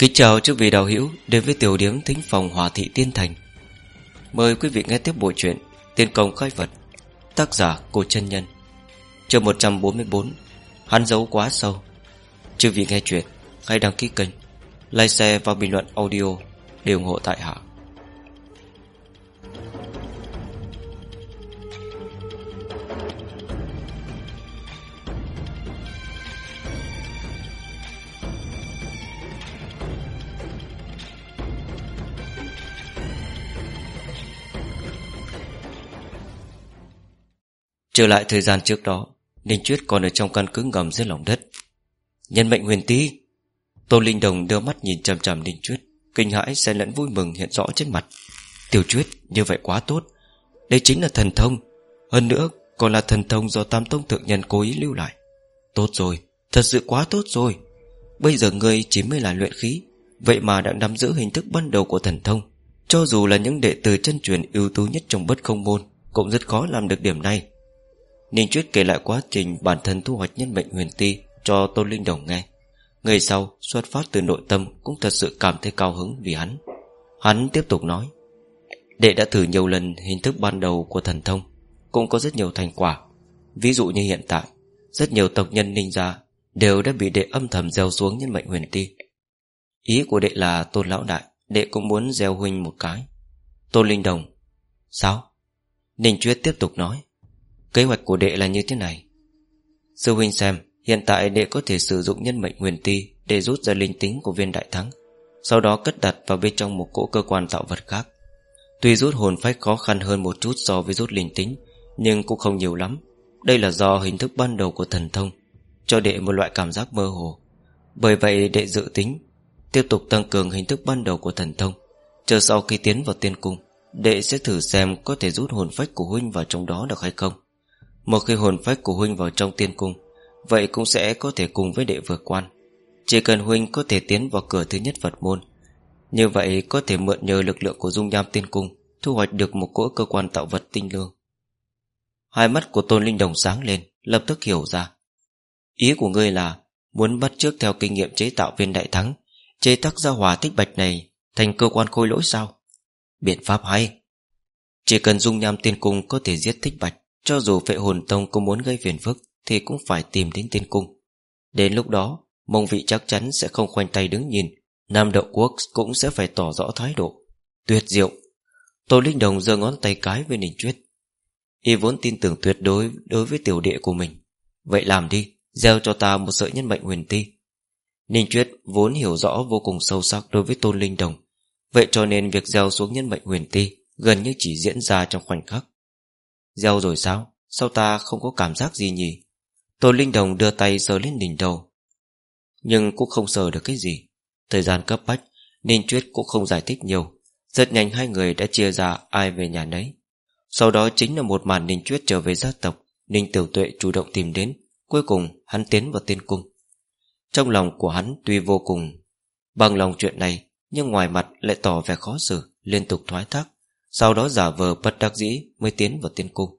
Kính chào chư vị đạo hữu đến với tiểu điếm thính phòng Hòa Thị Tiên Thành. Mời quý vị nghe tiếp bộ truyện Tiên công khai vật Tác giả Cô chân Nhân, Chương 144 Hắn giấu quá sâu. Chư vị nghe chuyện Hãy đăng ký kênh, Like share và bình luận audio Để ủng hộ tại hạ. Trở lại thời gian trước đó, Ninh Chuyết còn ở trong căn cứ ngầm dưới lòng đất. Nhân mệnh huyền tí, Tô Linh Đồng đưa mắt nhìn chằm chằm Ninh Chuyết, Kinh hãi xen lẫn vui mừng hiện rõ trên mặt. Tiểu Chuyết, như vậy quá tốt. Đây chính là thần thông, Hơn nữa còn là thần thông do Tam Tông Thượng Nhân cố ý lưu lại. Tốt rồi, Thật sự quá tốt rồi. Bây giờ ngươi chỉ mới là luyện khí, Vậy mà đã nắm giữ hình thức ban đầu của thần thông. Cho dù là những đệ tử chân truyền ưu tú nhất trong bất không môn, Cũng rất khó làm được điểm này. Ninh Chuyết kể lại quá trình bản thân thu hoạch nhân mệnh huyền ti cho Tôn Linh Đồng nghe. Người sau, xuất phát từ nội tâm cũng thật sự cảm thấy cao hứng vì hắn. Hắn tiếp tục nói, Đệ đã thử nhiều lần hình thức ban đầu của thần thông, Cũng có rất nhiều thành quả Ví dụ như hiện tại, Rất nhiều tộc nhân ninh gia Đều đã bị đệ âm thầm gieo xuống nhân mệnh huyền ti Ý của đệ là tôn lão đại, Đệ cũng muốn gieo huynh một cái Tôn Linh Đồng, Sao? Ninh Chuyết tiếp tục nói Kế hoạch của đệ là như thế này. Sư huynh xem, Hiện tại đệ có thể sử dụng nhân mệnh huyền ti Để rút ra linh tính của viên đại thắng, Sau đó cất đặt vào bên trong một cỗ cơ quan tạo vật khác. Tuy rút hồn phách khó khăn hơn một chút so với rút linh tính, Nhưng cũng không nhiều lắm. Đây là do hình thức ban đầu của thần thông, Cho đệ một loại cảm giác mơ hồ. Bởi vậy đệ dự tính, Tiếp tục tăng cường hình thức ban đầu của thần thông. Chờ sau khi tiến vào tiên cung, Đệ sẽ thử xem có thể rút hồn phách của huynh vào trong đó được hay không một khi hồn phách của huynh vào trong tiên cung, Vậy cũng sẽ có thể cùng với đệ vượt quan. Chỉ cần huynh có thể tiến vào cửa thứ nhất Phật môn, Như vậy có thể mượn nhờ lực lượng của dung nham tiên cung Thu hoạch được một cỗ cơ quan tạo vật tinh lương. Hai mắt của Tôn Linh Đồng sáng lên, Lập tức hiểu ra. Ý của ngươi là Muốn bắt trước theo kinh nghiệm chế tạo viên đại thắng, Chế tác ra hòa tích bạch này Thành cơ quan khôi lỗi sao? Biện pháp hay. Chỉ cần dung nham tiên cung có thể giết thích bạch cho dù vệ hồn tông có muốn gây phiền phức, Thì cũng phải tìm đến tiên cung. Đến lúc đó, Mông vị chắc chắn sẽ không khoanh tay đứng nhìn, Nam Đậu Quốc cũng sẽ phải tỏ rõ thái độ. Tuyệt diệu! Tô Linh Đồng giơ ngón tay cái với Ninh Chuyết Y vốn tin tưởng tuyệt đối Đối với tiểu đệ của mình. Vậy làm đi, Gieo cho ta một sợi nhân mệnh huyền ti. Ninh Chuyết vốn hiểu rõ vô cùng sâu sắc Đối với Tôn Linh Đồng. Vậy cho nên việc gieo xuống nhân mệnh huyền ti Gần như chỉ diễn ra trong khoảnh khắc. Gieo rồi sao? Sao ta không có cảm giác gì nhỉ? Tô Linh Đồng đưa tay sờ lên đỉnh đầu. Nhưng cũng không sờ được cái gì. Thời gian cấp bách Ninh Chuyết cũng không giải thích nhiều. Rất nhanh hai người đã chia ra ai về nhà nấy. Sau đó chính là một màn Ninh Chuyết trở về gia tộc, Ninh Tiểu Tuệ chủ động tìm đến. Cuối cùng, hắn tiến vào tiên cung. Trong lòng của hắn tuy vô cùng Bằng lòng chuyện này, Nhưng ngoài mặt lại tỏ vẻ khó xử, Liên tục thoái thác sau đó giả vờ bất đắc dĩ Mới tiến vào tiên cung.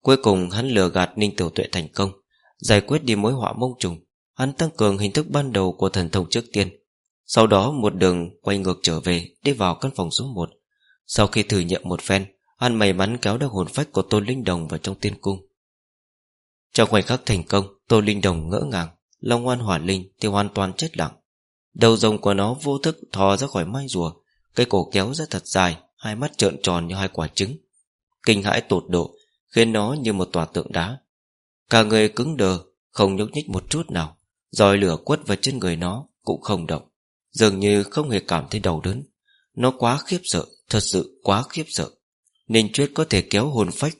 Cuối cùng hắn lừa gạt Ninh Tiểu Tuệ thành công, Giải quyết đi mối họa mông trùng. Hắn tăng cường hình thức ban đầu của thần thông trước tiên, Sau đó một đường quay ngược trở về Đi vào căn phòng số 1 Sau khi thử nghiệm một phen, Hắn may mắn kéo được hồn phách của Tôn Linh Đồng vào trong tiên cung. Trong khoảnh khắc thành công Tôn Linh Đồng ngỡ ngàng, Long ngoan hỏa linh thì hoàn toàn chết lặng. Đầu rồng của nó vô thức thò ra khỏi mai rùa, Cây cổ kéo ra thật dài Hai mắt trợn tròn như hai quả trứng. Kinh hãi tột độ, Khiến nó như một tòa tượng đá. Cả người cứng đờ, Không nhúc nhích một chút nào. Rồi lửa quất vào chân người nó Cũng không động. Dường như không hề cảm thấy đau đớn. Nó quá khiếp sợ, Thật sự quá khiếp sợ. Ninh Chuyết có thể kéo hồn phách.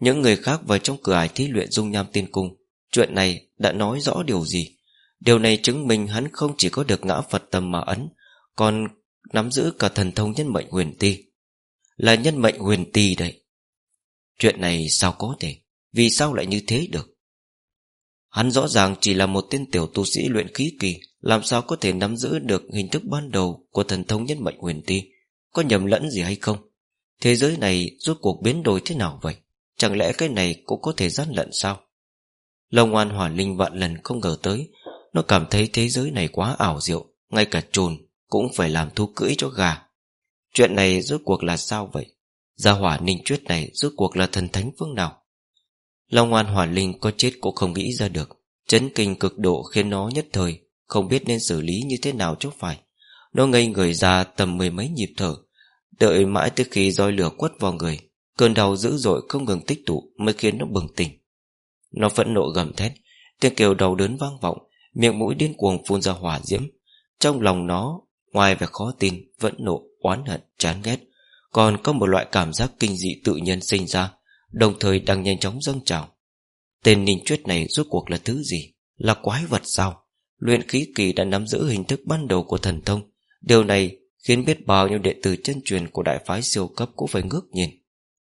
Những người khác vào trong cửa ải thí luyện dung nham tiên cung. Chuyện này đã nói rõ điều gì? Điều này chứng minh hắn không chỉ có được ngã Phật tâm mà ấn, Còn Nắm giữ cả thần thông nhân mệnh huyền ti. Là nhân mệnh huyền ti đấy. Chuyện này sao có thể? Vì sao lại như thế được? Hắn rõ ràng chỉ là một tên tiểu tu sĩ luyện khí kỳ, Làm sao có thể nắm giữ được hình thức ban đầu Của thần thông nhân mệnh huyền ti? Có nhầm lẫn gì hay không? Thế giới này rốt cuộc biến đổi thế nào vậy? Chẳng lẽ cái này cũng có thể gian lận sao? Long oan hỏa linh vạn lần không ngờ tới, Nó cảm thấy thế giới này quá ảo diệu, Ngay cả trồn cũng phải làm thú cưỡi cho gà. Chuyện này rốt cuộc là sao vậy? Gia hỏa ninh chuyết này rốt cuộc là thần thánh phương nào? Long An Hỏa Linh có chết cũng không nghĩ ra được. Chấn kinh cực độ khiến nó nhất thời, Không biết nên xử lý như thế nào cho phải. Nó ngây người ra tầm mười mấy nhịp thở, Đợi mãi tới khi roi lửa quất vào người, Cơn đau dữ dội không ngừng tích tụ Mới khiến nó bừng tỉnh. Nó phẫn nộ gầm thét, Tiếng kêu đau đớn vang vọng, Miệng mũi điên cuồng phun ra hỏa diễm. Trong lòng nó Ngoài vẻ khó tin, vẫn nộ, oán hận, chán ghét Còn có một loại cảm giác kinh dị tự nhiên sinh ra Đồng thời đang nhanh chóng dâng trào. Tên ninh chuyết này rốt cuộc là thứ gì? Là quái vật sao? Luyện khí kỳ đã nắm giữ hình thức ban đầu của thần thông. Điều này khiến biết bao nhiêu đệ tử chân truyền của đại phái siêu cấp cũng phải ngước nhìn.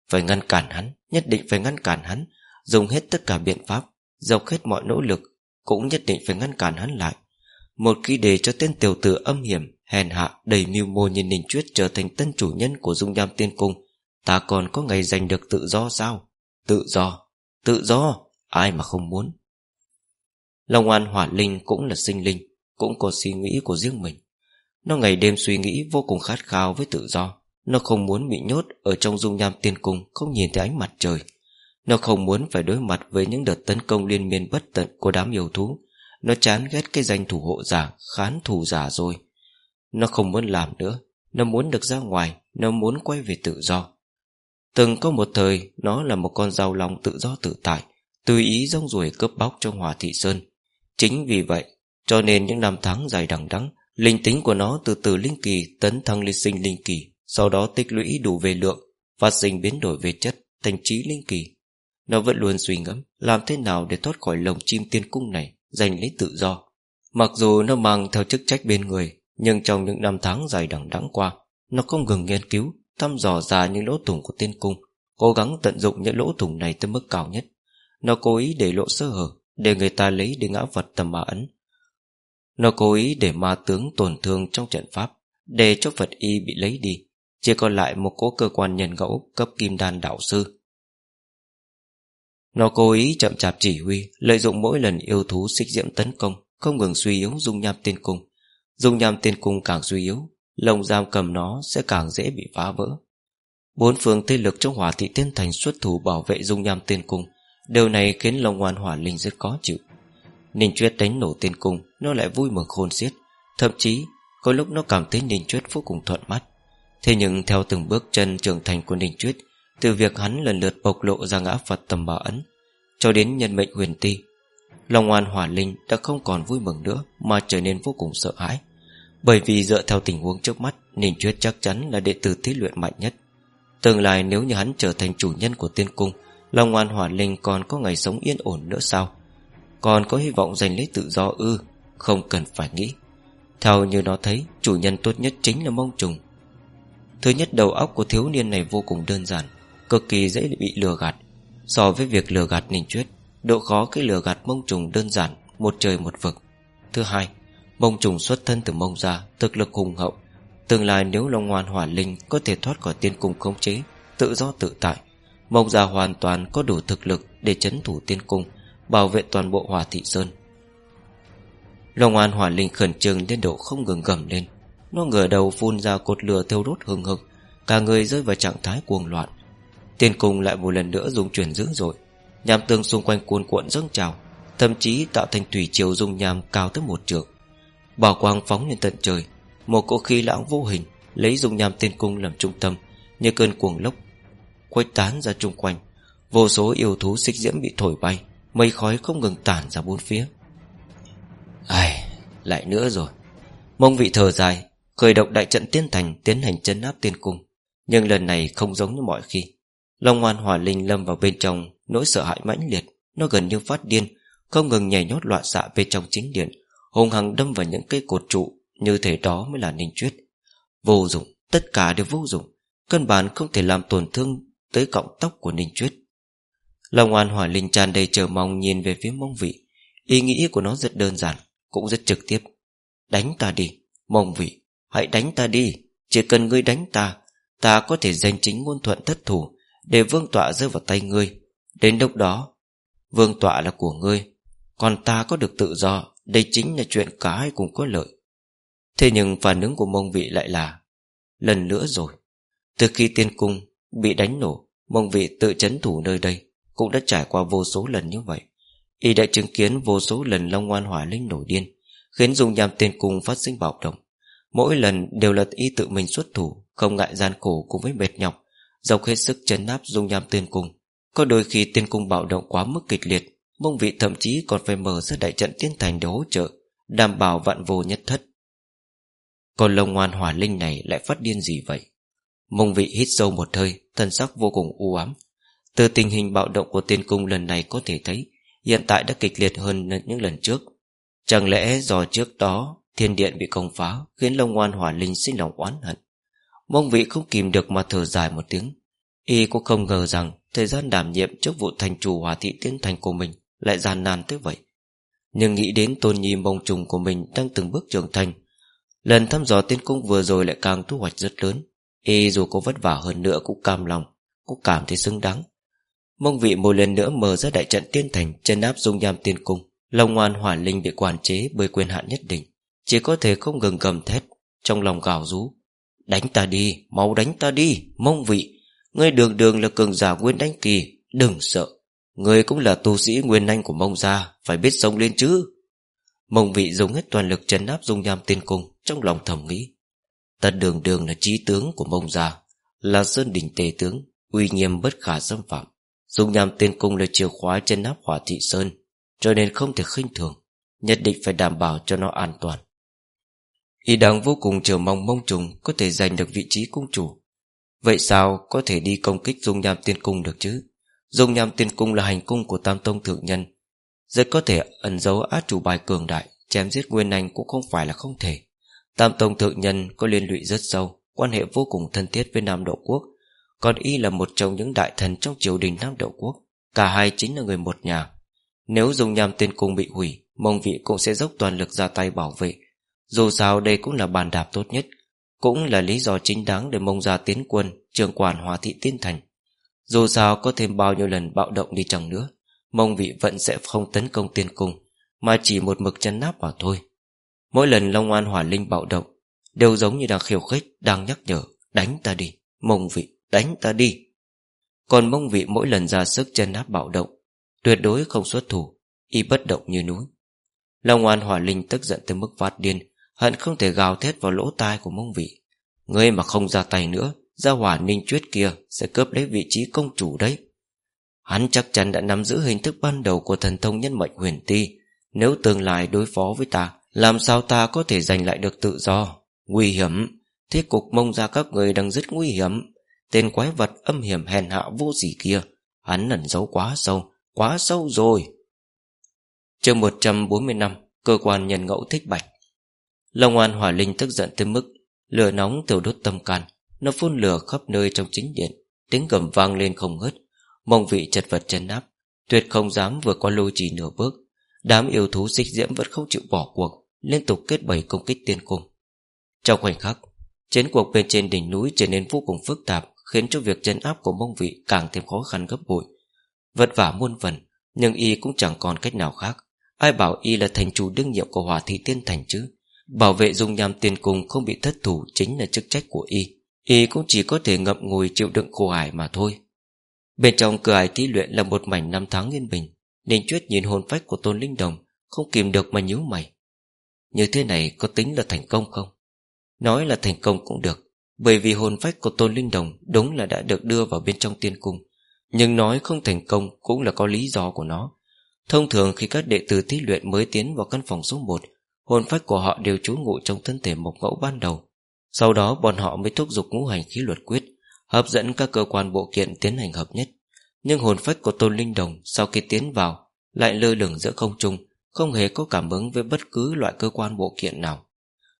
Phải ngăn cản hắn Nhất định phải ngăn cản hắn Dùng hết tất cả biện pháp Dọc hết mọi nỗ lực Cũng nhất định phải ngăn cản hắn lại. Một khi để cho tên tiểu tử âm hiểm Hèn hạ đầy mưu mô như Ninh Chuyết Trở thành tân chủ nhân của dung nham tiên cung, Ta còn có ngày giành được tự do sao? Tự do Tự do, Ai mà không muốn? Long An Hỏa Linh cũng là sinh linh, Cũng có suy nghĩ của riêng mình. Nó ngày đêm suy nghĩ vô cùng khát khao với tự do. Nó không muốn bị nhốt Ở trong dung nham tiên cung, Không nhìn thấy ánh mặt trời. Nó không muốn phải đối mặt với những đợt tấn công liên miên bất tận của đám yêu thú. Nó chán ghét cái danh thủ hộ giả, Khán thủ giả rồi. Nó không muốn làm nữa. Nó muốn được ra ngoài. Nó muốn quay về tự do. Từng có một thời, Nó là một con dao lòng tự do tự tại, Tùy ý rong ruổi cướp bóc trong hòa thị sơn. Chính vì vậy, Cho nên những năm tháng dài đằng đẵng, Linh tính của nó từ từ linh kỳ Tấn thăng lên sinh linh kỳ, Sau đó tích lũy đủ về lượng, Phát sinh biến đổi về chất, thành trí linh kỳ. Nó vẫn luôn suy ngẫm, Làm thế nào để thoát khỏi lồng chim tiên cung này, Giành lấy tự do. Mặc dù nó mang theo chức trách bên người nhưng trong những năm tháng dài đằng đẵng qua, Nó không ngừng nghiên cứu, Thăm dò ra những lỗ thủng của tiên cung, Cố gắng tận dụng những lỗ thủng này tới mức cao nhất. Nó cố ý để lộ sơ hở, Để người ta lấy đi ngã vật tầm ma ấn. Nó cố ý để ma tướng tổn thương trong trận pháp, Để cho Phật y bị lấy đi. Chỉ còn lại một cố cơ quan nhân ngẫu Cấp kim đan đạo sư. Nó cố ý chậm chạp chỉ huy, Lợi dụng mỗi lần yêu thú xích diễm tấn công, Không ngừng suy yếu dung nham tiên cung. Dung nham tiên cung càng suy yếu Lồng giam cầm nó sẽ càng dễ bị phá vỡ. Bốn phương thế lực trong hỏa thị tiên thành xuất thủ bảo vệ dung nham tiên cung, Điều này khiến lòng Ngoan Hỏa Linh rất khó chịu. Ninh Chuyết đánh nổ tiên cung, Nó lại vui mừng khôn xiết, Thậm chí có lúc nó cảm thấy Ninh Chuyết vô cùng thuận mắt. Thế nhưng theo từng bước chân trưởng thành của Ninh Chuyết, Từ việc hắn lần lượt bộc lộ ra ngã Phật tầm bảo ấn Cho đến nhân mệnh huyền ti Lòng Ngoan Hỏa Linh đã không còn vui mừng nữa Mà trở nên vô cùng sợ hãi. Bởi vì dựa theo tình huống trước mắt, Ninh Chuyết chắc chắn là đệ tử thí luyện mạnh nhất. Tương lai nếu như hắn trở thành chủ nhân của tiên cung, Long ngoan hỏa linh còn có ngày sống yên ổn nữa sao? Còn có hy vọng giành lấy tự do ư? Không cần phải nghĩ. Theo như nó thấy, Chủ nhân tốt nhất chính là mông trùng. Thứ nhất, đầu óc của thiếu niên này vô cùng đơn giản, Cực kỳ dễ bị lừa gạt. So với việc lừa gạt Ninh Chuyết Độ khó cái lừa gạt mông trùng đơn giản, Một trời một vực. Thứ hai Mông trùng xuất thân từ mông ra Thực lực hùng hậu. Tương lai nếu Long Ngoan Hỏa Linh Có thể thoát khỏi tiên cung khống chế, Tự do tự tại, Mông ra hoàn toàn có đủ thực lực Để chấn thủ tiên cung, Bảo vệ toàn bộ Hòa Thị Sơn. Long Hoàn Hỏa Linh khẩn trương đến độ không ngừng gầm lên. Nó ngửa đầu phun ra cột lửa thiêu đốt hừng hực, Cả người rơi vào trạng thái cuồng loạn. Tiên cung lại một lần nữa dùng chuyển dữ dội. Nham tương xung quanh cuồn cuộn dâng trào, Thậm chí tạo thành thủy triều dung nham cao tới một trượng. Bảo quang phóng lên tận trời. Một cỗ khí lãng vô hình, Lấy dung nham tiên cung làm trung tâm, Như cơn cuồng lốc, Khuếch tán ra chung quanh. Vô số yêu thú xích diễm bị thổi bay, Mây khói không ngừng tản ra bốn phía. Ai, Lại nữa rồi. Mông vị thở dài, Khởi động đại trận tiên thành Tiến hành chân áp tiên cung. Nhưng lần này không giống như mọi khi. Long ngoan hỏa linh lâm vào bên trong, Nỗi sợ hãi mãnh liệt, Nó gần như phát điên, Không ngừng nhảy nhót loạn xạ bên trong chính điện. Hùng hằng đâm vào những cây cột trụ Như thế đó mới là ninh chuyết. Vô dụng, tất cả đều vô dụng Cân bản không thể làm tổn thương Tới cọng tóc của Ninh Chuyết. Lòng oan hỏa linh tràn đầy chờ mong Nhìn về phía mông vị. Ý nghĩ của nó rất đơn giản Cũng rất trực tiếp. Đánh ta đi, mông vị Hãy đánh ta đi, chỉ cần ngươi đánh ta Ta có thể giành chính ngôn thuận thất thủ Để vương tọa rơi vào tay ngươi. Đến lúc đó Vương tọa là của ngươi. Còn ta có được tự do, Đây chính là chuyện cả hai cùng có lợi. Thế nhưng phản ứng của mông vị lại là, Lần nữa rồi. Từ khi tiên cung bị đánh nổ, Mông vị tự chấn thủ nơi đây, Cũng đã trải qua vô số lần như vậy. Y đã chứng kiến vô số lần Long Ngoan Hỏa Linh nổi điên, Khiến dung nhằm tiên cung phát sinh bạo động. Mỗi lần đều là y tự mình xuất thủ, Không ngại gian khổ cùng với mệt nhọc Dọc hết sức chấn áp dung nham tiên cung. Có đôi khi tiên cung bạo động quá mức kịch liệt Mông vị thậm chí còn phải mở ra đại trận tiên thành để hỗ trợ, Đảm bảo vạn vô nhất thất. Còn lông ngoan hỏa linh này lại phát điên gì vậy? Mông vị hít sâu một hơi, Thân sắc vô cùng u ám. Từ tình hình bạo động của tiên cung lần này có thể thấy, Hiện tại đã kịch liệt hơn những lần trước. Chẳng lẽ do trước đó, Thiên điện bị công phá, Khiến lông ngoan hỏa linh sinh lòng oán hận? Mông vị không kìm được mà thở dài một tiếng. Y cũng không ngờ rằng, Thời gian đảm nhiệm chức vụ thành chủ hỏa thị tiên thành của mình lại gian nan tới vậy. Nhưng nghĩ đến tôn nhi mông trùng của mình Đang từng bước trưởng thành Lần thăm dò tiên cung vừa rồi lại càng thu hoạch rất lớn. Y dù có vất vả hơn nữa cũng cam lòng Cũng cảm thấy xứng đáng. Mông vị một lần nữa mở ra đại trận tiên thành Chân áp dung nham tiên cung. Lòng ngoan hỏa linh bị quản chế bởi quyền hạn nhất định Chỉ có thể không ngừng gầm thét Trong lòng gào rú. Đánh ta đi, mau đánh ta đi Mông vị, ngươi đường đường là cường giả nguyên đánh kỳ Đừng sợ người cũng là tu sĩ nguyên anh của mông gia, Phải biết sống lên chứ. Mông vị dùng hết toàn lực chấn áp dung nham tiên cung Trong lòng thầm nghĩ. Ta đường đường là trí tướng của mông gia, Là sơn đỉnh tề tướng, Uy nghiêm bất khả xâm phạm. Dung nham tiên cung là chìa khóa chân áp hỏa thị sơn, Cho nên không thể khinh thường, Nhất định phải đảm bảo cho nó an toàn. Y đang vô cùng chờ mong mông trùng Có thể giành được vị trí cung chủ. Vậy sao có thể đi công kích dung nham tiên cung được chứ? Dung nham tiên cung là hành cung của Tam Tông Thượng Nhân. Rất có thể ẩn giấu át chủ bài cường đại, Chém giết Nguyên Anh cũng không phải là không thể. Tam Tông Thượng Nhân có liên lụy rất sâu, Quan hệ vô cùng thân thiết với Nam Độ Quốc. Còn y là một trong những đại thần Trong triều đình Nam Độ Quốc, Cả hai chính là người một nhà. Nếu dùng nham tiên cung bị hủy, Mông vị cũng sẽ dốc toàn lực ra tay bảo vệ. Dù sao đây cũng là bàn đạp tốt nhất, Cũng là lý do chính đáng để mông ra tiến quân Trường quản hòa thị tiên thành. Dù sao có thêm bao nhiêu lần bạo động đi chẳng nữa, Mông vị vẫn sẽ không tấn công tiên cung, Mà chỉ một mực chân náp mà thôi. Mỗi lần Long An Hỏa Linh bạo động, Đều giống như đang khiêu khích, Đang nhắc nhở, Đánh ta đi, Mông vị, Đánh ta đi. Còn mông vị mỗi lần ra sức chân náp bạo động, Tuyệt đối không xuất thủ, Y bất động như núi. Long An Hỏa Linh tức giận tới mức phát điên, Hận không thể gào thét vào lỗ tai của mông vị. Ngươi mà không ra tay nữa Gia hỏa ninh chuyết kia Sẽ cướp lấy vị trí công chủ đấy. Hắn chắc chắn đã nắm giữ hình thức ban đầu Của thần thông nhân mệnh huyền ti. Nếu tương lai đối phó với ta, Làm sao ta có thể giành lại được tự do? Nguy hiểm. Thế cục mông ra các người đang rất nguy hiểm. Tên quái vật âm hiểm hèn hạ vô gì kia, Hắn ẩn giấu quá sâu Quá sâu rồi. Chương 140 năm, Cơ quan nhân ngẫu thích bạch. Long An Hỏa Linh tức giận tới mức Lửa nóng tiểu đốt tâm can. Nó phun lửa khắp nơi trong chính điện. Tiếng gầm vang lên không ngớt. Mong vị chật vật chân áp, Tuyệt không dám vừa qua lôi chỉ nửa bước. Đám yêu thú xích diễm vẫn không chịu bỏ cuộc, Liên tục kết bầy công kích tiên cung. Trong khoảnh khắc, Chiến cuộc bên trên đỉnh núi trở nên vô cùng phức tạp, Khiến cho việc chân áp của mông vị Càng thêm khó khăn gấp bội. Vất vả muôn vần Nhưng y cũng chẳng còn cách nào khác. Ai bảo y là thành chủ đương nhiệm của hỏa thị tiên thành chứ? Bảo vệ dung nham tiên cung không bị thất thủ Chính là chức trách của y. Y cũng chỉ có thể ngậm ngùi chịu đựng khổ ải mà thôi. Bên trong cửa ải thí luyện là một mảnh năm tháng yên bình, Nên chuyết nhìn hồn phách của Tôn Linh Đồng Không kìm được mà nhíu mày. Như thế này có tính là thành công không? Nói là thành công cũng được, Bởi vì hồn phách của Tôn Linh Đồng Đúng là đã được đưa vào bên trong tiên cung. Nhưng nói không thành công Cũng là có lý do của nó. Thông thường khi các đệ tử thí luyện mới tiến vào căn phòng số 1 Hồn phách của họ đều trú ngụ trong thân thể mộc ngẫu ban đầu. Sau đó bọn họ mới thúc giục ngũ hành khí luật quyết, Hấp dẫn các cơ quan bộ kiện tiến hành hợp nhất. Nhưng hồn phách của Tôn Linh Đồng Sau khi tiến vào Lại lơ lửng giữa không trung, Không hề có cảm ứng với bất cứ loại cơ quan bộ kiện nào.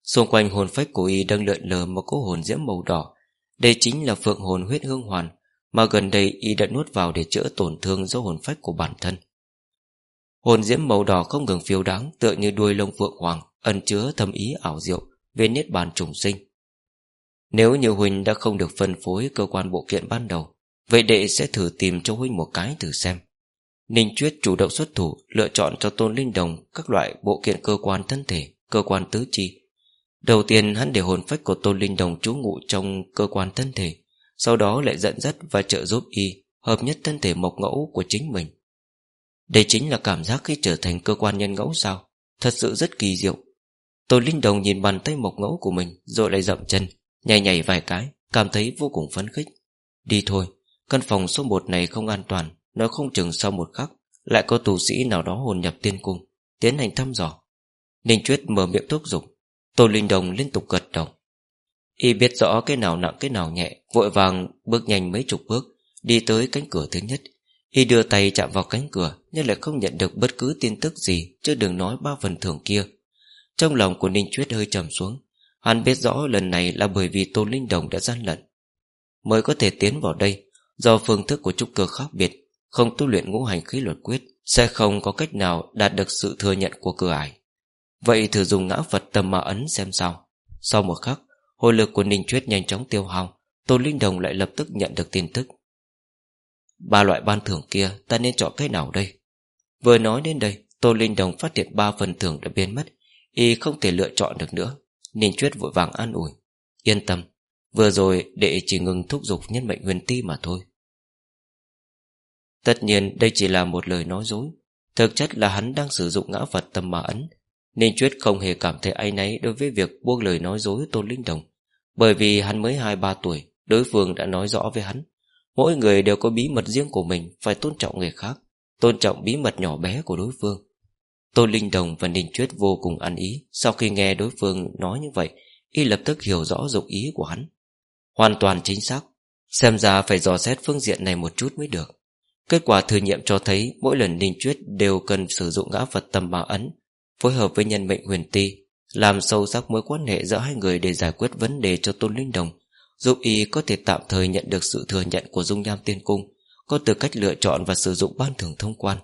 Xung quanh hồn phách của y đang lượn lờ một cỗ hồn diễm màu đỏ. Đây chính là phượng hồn huyết hương hoàn Mà gần đây y đã nuốt vào để chữa tổn thương do hồn phách của bản thân. Hồn diễm màu đỏ không ngừng phiêu đáng Tựa như đuôi lông phượng hoàng Ẩn chứa thâm ý ảo diệu Về niết bàn trùng sinh. Nếu như Huynh đã không được phân phối cơ quan bộ kiện ban đầu, Vậy đệ sẽ thử tìm cho Huynh một cái thử xem. Ninh Chuyết chủ động xuất thủ, Lựa chọn cho Tôn Linh Đồng Các loại bộ kiện cơ quan thân thể, Cơ quan tứ chi. Đầu tiên hắn để hồn phách của Tôn Linh Đồng trú ngụ trong cơ quan thân thể, Sau đó lại dẫn dắt và trợ giúp y Hợp nhất thân thể mộc ngẫu của chính mình. Đây chính là cảm giác khi trở thành cơ quan nhân ngẫu sao, Thật sự rất kỳ diệu. Tôn Linh Đồng nhìn bàn tay mộc ngẫu của mình, Rồi lại dậm chân. Nhảy nhảy vài cái, Cảm thấy vô cùng phấn khích. Đi thôi, Căn phòng số 1 này không an toàn Nó không chừng sau một khắc, Lại có tù sĩ nào đó hồn nhập tiên cung, Tiến hành thăm dò. Ninh Chuyết mở miệng thúc giục. Tô Linh Đồng liên tục gật đầu. Y biết rõ cái nào nặng cái nào nhẹ, Vội vàng bước nhanh mấy chục bước, Đi tới cánh cửa thứ nhất. Y đưa tay chạm vào cánh cửa, Nhưng lại không nhận được bất cứ tin tức gì, Chứ đừng nói ba phần thưởng kia. Trong lòng của Ninh Chuyết hơi trầm xuống. Hắn biết rõ lần này là bởi vì tôn Linh Đồng đã gian lận, Mới có thể tiến vào đây. Do phương thức của trúc cơ khác biệt, Không tu luyện ngũ hành khí luật quyết, Sẽ không có cách nào đạt được sự thừa nhận của cửa ải. Vậy thử dùng ngã Phật tầm mà ấn xem sao. Sau một khắc Hồi lực của Ninh Chuyết nhanh chóng tiêu hao, tôn Linh Đồng lại lập tức nhận được tin tức. Ba loại ban thưởng kia, Ta nên chọn cái nào đây? Vừa nói đến đây, tôn Linh Đồng phát hiện ba phần thưởng đã biến mất, Y không thể lựa chọn được nữa. Ninh Chuyết vội vàng an ủi. Yên tâm, Vừa rồi đệ chỉ ngừng thúc giục nhân mệnh huyền ti mà thôi. Tất nhiên đây chỉ là một lời nói dối. Thực chất là hắn đang sử dụng ngã Phật tâm mà ấn. Ninh Chuyết không hề cảm thấy áy náy Đối với việc buông lời nói dối Tôn Linh Đồng. Bởi vì hắn mới 2-3 tuổi, Đối phương đã nói rõ với hắn. Mỗi người đều có bí mật riêng của mình, Phải tôn trọng người khác, Tôn trọng bí mật nhỏ bé của đối phương. Tôn Linh Đồng và Ninh Chuyết vô cùng ăn ý. Sau khi nghe đối phương nói như vậy, Y lập tức hiểu rõ dụng ý của hắn. Hoàn toàn chính xác. Xem ra phải dò xét phương diện này một chút mới được. Kết quả thử nghiệm cho thấy Mỗi lần Ninh Chuyết đều cần sử dụng ngã Phật tâm bảo ấn, Phối hợp với nhân mệnh huyền ti, Làm sâu sắc mối quan hệ giữa hai người Để giải quyết vấn đề cho Tôn Linh Đồng. Giúp y có thể tạm thời nhận được sự thừa nhận Của Dung Nham Tiên Cung, Có tư cách lựa chọn và sử dụng ban thưởng thông quan.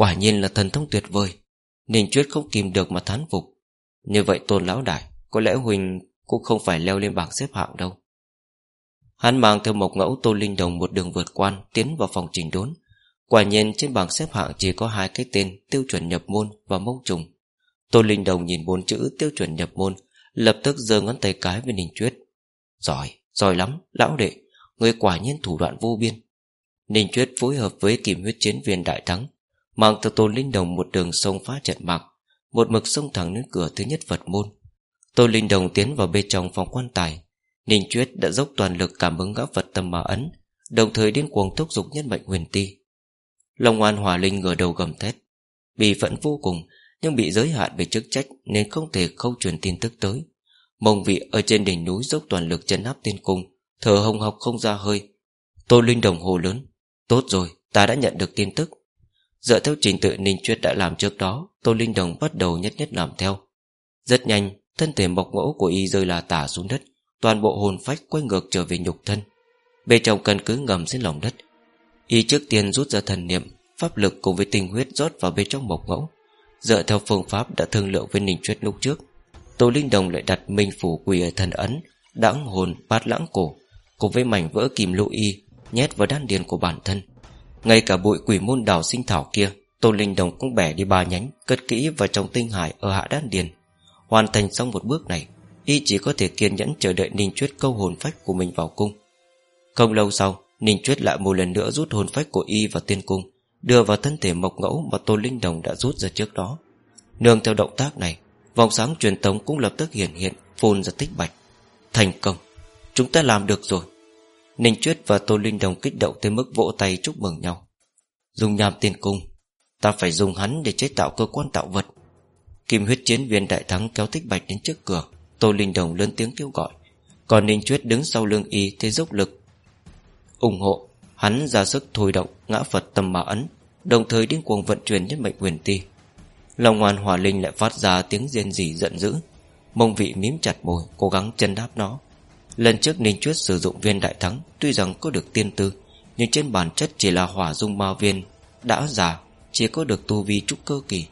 Quả nhiên là thần thông tuyệt vời Ninh Chuyết không kìm được mà thán phục. Như vậy Tôn Lão Đại Có lẽ Huỳnh cũng không phải leo lên bảng xếp hạng đâu. Hắn mang theo mộc ngẫu Tô Linh Đồng một đường vượt quan Tiến vào phòng trình đốn. Quả nhiên trên bảng xếp hạng chỉ có hai cái tên Tiêu chuẩn nhập môn và mông trùng. Tô Linh Đồng nhìn bốn chữ tiêu chuẩn nhập môn Lập tức giơ ngón tay cái với Ninh Chuyết. Giỏi, giỏi lắm, lão đệ Người quả nhiên thủ đoạn vô biên. Ninh Chuyết phối hợp với kìm huyết chiến viên đại thắng Mang theo Tô Linh Đồng một đường sông phá trận mạc Một mực sông thẳng đến cửa thứ nhất Phật môn. Tô Linh Đồng tiến vào bên trong phòng quan tài Ninh Chuyết đã dốc toàn lực cảm ứng gã Phật tâm mà ấn Đồng thời điên cuồng thúc giục nhân mệnh huyền ti. Long An Hòa Linh ngửa đầu gầm thét Bị phận vô cùng Nhưng bị giới hạn về chức trách Nên không thể khâu truyền tin tức tới. Mông vị ở trên đỉnh núi dốc toàn lực chân áp tiên cung Thở hồng học không ra hơi. Tô Linh đồng hồ lớn Tốt rồi, ta đã nhận được tin tức. Dựa theo trình tự Ninh Chuyết đã làm trước đó, Tô Linh Đồng bắt đầu nhất nhất làm theo. Rất nhanh, Thân thể mộc ngỗ của y rơi là tả xuống đất, Toàn bộ hồn phách quay ngược trở về nhục thân. Bề trong căn cứ ngầm dưới lòng đất, Y trước tiên rút ra thần niệm, Pháp lực cùng với tinh huyết rót vào bên trong mộc ngẫu Dựa theo phương pháp đã thương lượng với Ninh Chuyết lúc trước, Tô Linh Đồng lại đặt minh phủ quỳ ở thần ấn, Đãng hồn bát lãng cổ, Cùng với mảnh vỡ kìm lũ y Nhét vào đan điền của bản thân. Ngay cả bụi quỷ môn đào sinh thảo kia, tôn Linh Đồng cũng bẻ đi ba nhánh, Cất kỹ vào trong tinh hải ở hạ đan điền. Hoàn thành xong một bước này, Y chỉ có thể kiên nhẫn chờ đợi Ninh Chuyết câu hồn phách của mình vào cung. Không lâu sau, Ninh Chuyết lại một lần nữa rút hồn phách của Y vào tiên cung, Đưa vào thân thể mộc ngẫu Mà tôn Linh Đồng đã rút ra trước đó. Nương theo động tác này, Vòng sáng truyền tống cũng lập tức hiện hiện, Phun ra tích bạch. Thành công! Chúng ta làm được rồi! Ninh Chuyết và Tô Linh Đồng kích động tới mức vỗ tay chúc mừng nhau. Dùng nhàm tiên cung, Ta phải dùng hắn để chế tạo cơ quan tạo vật. Kim huyết chiến viên đại thắng kéo tích bạch đến trước cửa. Tô Linh Đồng lớn tiếng kêu gọi. Còn Ninh Chuyết đứng sau lưng y thế dốc lực. Ủng hộ, Hắn ra sức thôi động ngã Phật tâm mà ấn, Đồng thời điên cuồng vận chuyển nhất mệnh quyền ti. Lòng ngoan hỏa linh lại phát ra tiếng rên rỉ giận dữ. Mông vị mím chặt môi, Cố gắng chân đáp nó. Lần trước Ninh Chuyết sử dụng viên đại thắng Tuy rằng có được tiên tư Nhưng trên bản chất chỉ là hỏa dung ma viên Đã già Chỉ có được tu vi trúc cơ kỳ.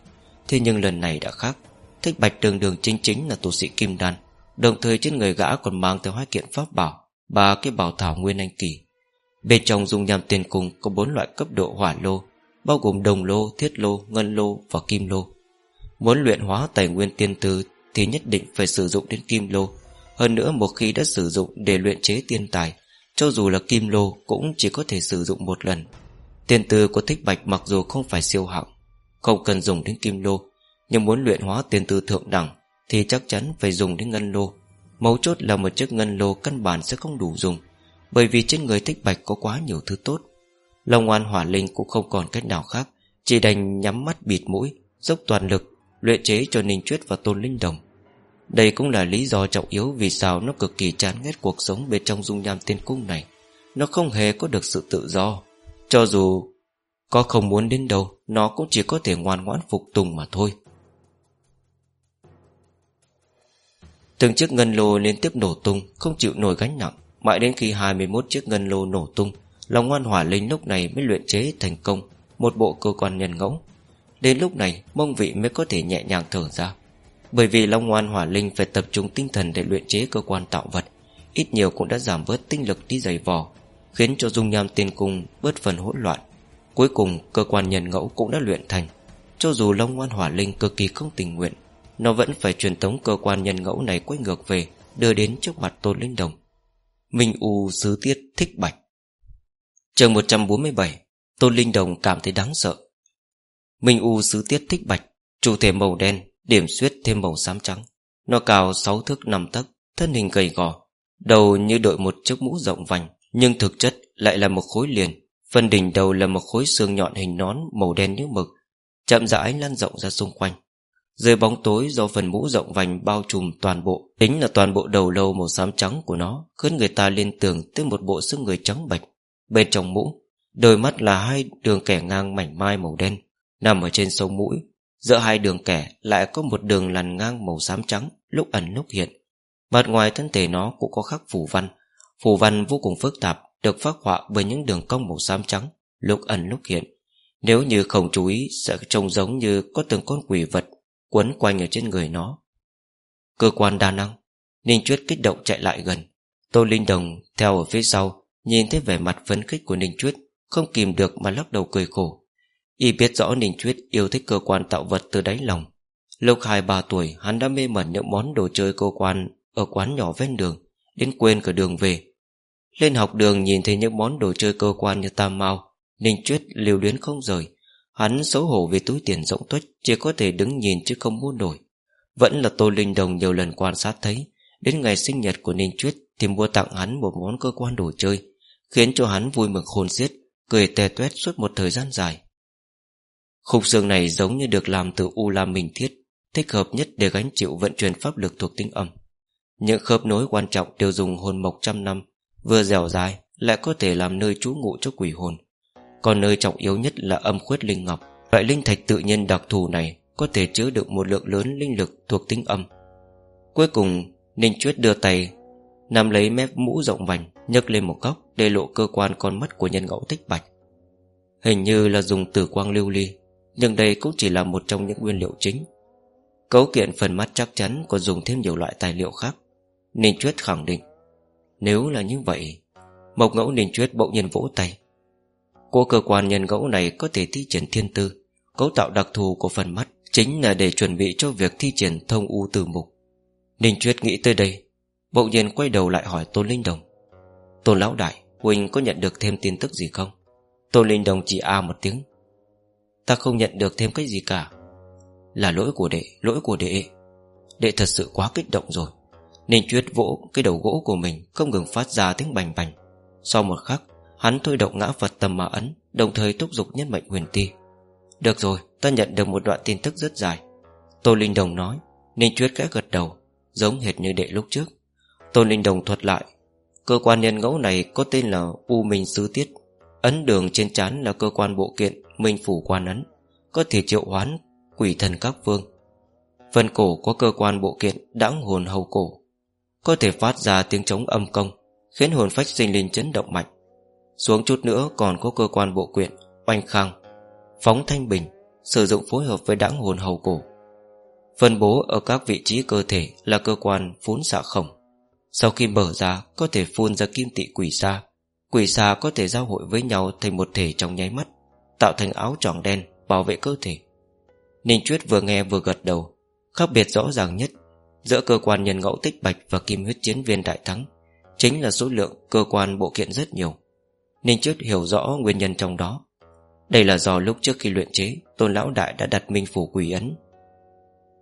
Thế nhưng lần này đã khác. Thích bạch đường đường chính chính là tu sĩ kim đan Đồng thời trên người gã còn mang theo hai kiện pháp bảo Ba cái bảo thảo nguyên anh kỳ. Bên trong dung nham tiền cùng Có bốn loại cấp độ hỏa lô Bao gồm đồng lô, thiết lô, ngân lô và kim lô. Muốn luyện hóa tài nguyên tiên tư Thì nhất định phải sử dụng đến kim lô hơn nữa một khi đã sử dụng để luyện chế tiên tài, Cho dù là kim lô Cũng chỉ có thể sử dụng một lần. Tiền tư của thích bạch mặc dù không phải siêu hạng, Không cần dùng đến kim lô, Nhưng muốn luyện hóa tiền tư thượng đẳng Thì chắc chắn phải dùng đến ngân lô. Mấu chốt là một chiếc ngân lô căn bản sẽ không đủ dùng, Bởi vì trên người thích bạch có quá nhiều thứ tốt. Long an hỏa linh cũng không còn cách nào khác, Chỉ đành nhắm mắt bịt mũi, Dốc toàn lực, Luyện chế cho Ninh Chuyết và Tôn Linh Đồng. Đây cũng là lý do trọng yếu Vì sao nó cực kỳ chán ghét cuộc sống Bên trong dung nham tiên cung này. Nó không hề có được sự tự do. Cho dù có không muốn đến đâu, Nó cũng chỉ có thể ngoan ngoãn phục tùng mà thôi. Từng chiếc ngân lô liên tiếp nổ tung, Không chịu nổi gánh nặng. Mãi đến khi 21 chiếc ngân lô nổ tung Lòng ngoan hỏa linh lúc này mới luyện chế thành công, Một bộ cơ quan nhân ngẫu. Đến lúc này, mông vị mới có thể nhẹ nhàng thở ra. Bởi vì Long Ngoan Hỏa Linh phải tập trung tinh thần để luyện chế cơ quan tạo vật, Ít nhiều cũng đã giảm bớt tinh lực đi giày vò, Khiến cho dung nham tiên cung bớt phần hỗn loạn. Cuối cùng, cơ quan nhân ngẫu cũng đã luyện thành. Cho dù Long Ngoan Hỏa Linh cực kỳ không tình nguyện, Nó vẫn phải truyền tống cơ quan nhân ngẫu này quay ngược về, Đưa đến trước mặt Tôn Linh Đồng. Minh U Sứ Tiết Thích Bạch. Chương 147 Tôn Linh Đồng cảm thấy đáng sợ. Minh U sứ tiết thích bạch, Chủ thể màu đen Điểm xuyết thêm màu xám trắng. Nó cao 6 thước 5 tấc, Thân hình gầy gò, Đầu như đội một chiếc mũ rộng vành, Nhưng thực chất lại là một khối liền. Phần đỉnh đầu là một khối xương nhọn hình nón Màu đen như mực, Chậm rãi lan rộng ra xung quanh. Dưới bóng tối do phần mũ rộng vành bao trùm toàn bộ Tính là toàn bộ đầu lâu màu xám trắng của nó, Khiến người ta liên tưởng tới một bộ xương người trắng bạch. Bên trong mũ, Đôi mắt là hai đường kẻ ngang mảnh mai màu đen, Nằm ở trên sông mũi Giữa hai đường kẻ lại có một đường lằn ngang màu xám trắng Lúc ẩn lúc hiện. Mặt ngoài thân thể nó cũng có khắc phù văn. Phù văn vô cùng phức tạp, Được phát họa bởi những đường cong màu xám trắng Lúc ẩn lúc hiện. Nếu như không chú ý, sẽ trông giống như Có từng con quỷ vật Quấn quanh ở trên người nó. Cơ quan đa năng, Ninh Chuyết kích động chạy lại gần. Tô Linh Đồng theo ở phía sau, Nhìn thấy vẻ mặt phấn khích của Ninh Chuyết Không kìm được mà lắc đầu cười khổ. Y biết rõ Ninh Chuyết yêu thích cơ quan tạo vật từ đáy lòng. Lúc 2-3 tuổi, Hắn đã mê mẩn những món đồ chơi cơ quan Ở quán nhỏ ven đường, Đến quên cả đường về. Lên học đường nhìn thấy những món đồ chơi cơ quan như tam mau Ninh Chuyết liều luyến không rời. Hắn xấu hổ vì túi tiền rộng tuếch, Chỉ có thể đứng nhìn chứ không mua nổi. Vẫn là Tô Linh Đồng nhiều lần quan sát thấy, Đến ngày sinh nhật của Ninh Chuyết Thì mua tặng hắn một món cơ quan đồ chơi, Khiến cho hắn vui mừng khôn xiết, Cười tè tuét suốt một thời gian dài. Khúc xương này giống như được làm từ u lam minh thiết, Thích hợp nhất để gánh chịu vận chuyển pháp lực thuộc tinh âm. Những khớp nối quan trọng đều dùng hồn mộc trăm năm, Vừa dẻo dài Lại có thể làm nơi trú ngụ cho quỷ hồn. Còn nơi trọng yếu nhất là âm khuyết linh ngọc. Loại linh thạch tự nhiên đặc thù này Có thể chứa được một lượng lớn linh lực thuộc tinh âm. Cuối cùng, Ninh Chuyết đưa tay Nằm lấy mép mũ rộng vành, nhấc lên một góc Để lộ cơ quan con mắt của nhân ngẫu tích bạch. Hình như là dùng tử quang lưu ly nhưng đây cũng chỉ là một trong những nguyên liệu chính. Cấu kiện phần mắt chắc chắn Còn dùng thêm nhiều loại tài liệu khác. Ninh Chuyết khẳng định, Nếu là như vậy, Mộc ngẫu Ninh Chuyết bỗng nhiên vỗ tay. Cô cơ quan nhân ngẫu này có thể thi triển thiên tư, Cấu tạo đặc thù của phần mắt Chính là để chuẩn bị cho việc thi triển thông u từ mục. Ninh Chuyết nghĩ tới đây, Bỗng nhiên quay đầu lại hỏi Tôn Linh Đồng, Tôn Lão Đại, Huỳnh có nhận được thêm tin tức gì không? Tôn Linh Đồng chỉ a một tiếng Ta không nhận được thêm cái gì cả. Là lỗi của đệ, Lỗi của đệ. Đệ thật sự quá kích động rồi. Nên chuyết vỗ cái đầu gỗ của mình, Không ngừng phát ra tiếng bành bành. Sau một khắc, Hắn thôi động ngã Phật tầm mà ấn, Đồng thời thúc giục nhân mệnh huyền ti. Được rồi, ta nhận được một đoạn tin tức rất dài. Tô Linh Đồng nói, nên Chuyết kẽ gật đầu, Giống hệt như đệ lúc trước. Tô Linh Đồng thuật lại, Cơ quan nhân ngẫu này có tên là U Minh Sứ Tiết, Ấn đường trên trán là cơ quan bộ kiện. Minh phủ quan ấn, Có thể triệu hoán quỷ thần các vương. Phần cổ có cơ quan bộ kiện Đãng hồn hầu cổ, Có thể phát ra tiếng trống âm công, Khiến hồn phách sinh linh chấn động mạnh. Xuống chút nữa còn có cơ quan bộ quyện Oanh khang, Phóng thanh bình, Sử dụng phối hợp với đãng hồn hầu cổ. Phân bố ở các vị trí cơ thể Là cơ quan phun xạ khổng. Sau khi mở ra, có thể phun ra kim tị quỷ xa Quỷ xa có thể giao hội với nhau Thành một thể trong nháy mắt. Tạo thành áo tròn đen bảo vệ cơ thể. Ninh Chuyết vừa nghe vừa gật đầu, Khác biệt rõ ràng nhất Giữa cơ quan nhân ngẫu tích bạch và kim huyết chiến viên đại thắng Chính là số lượng cơ quan bộ kiện rất nhiều. Ninh Chuyết hiểu rõ nguyên nhân trong đó. Đây là do lúc trước khi luyện chế, Tôn Lão Đại đã đặt minh phủ quỷ ấn.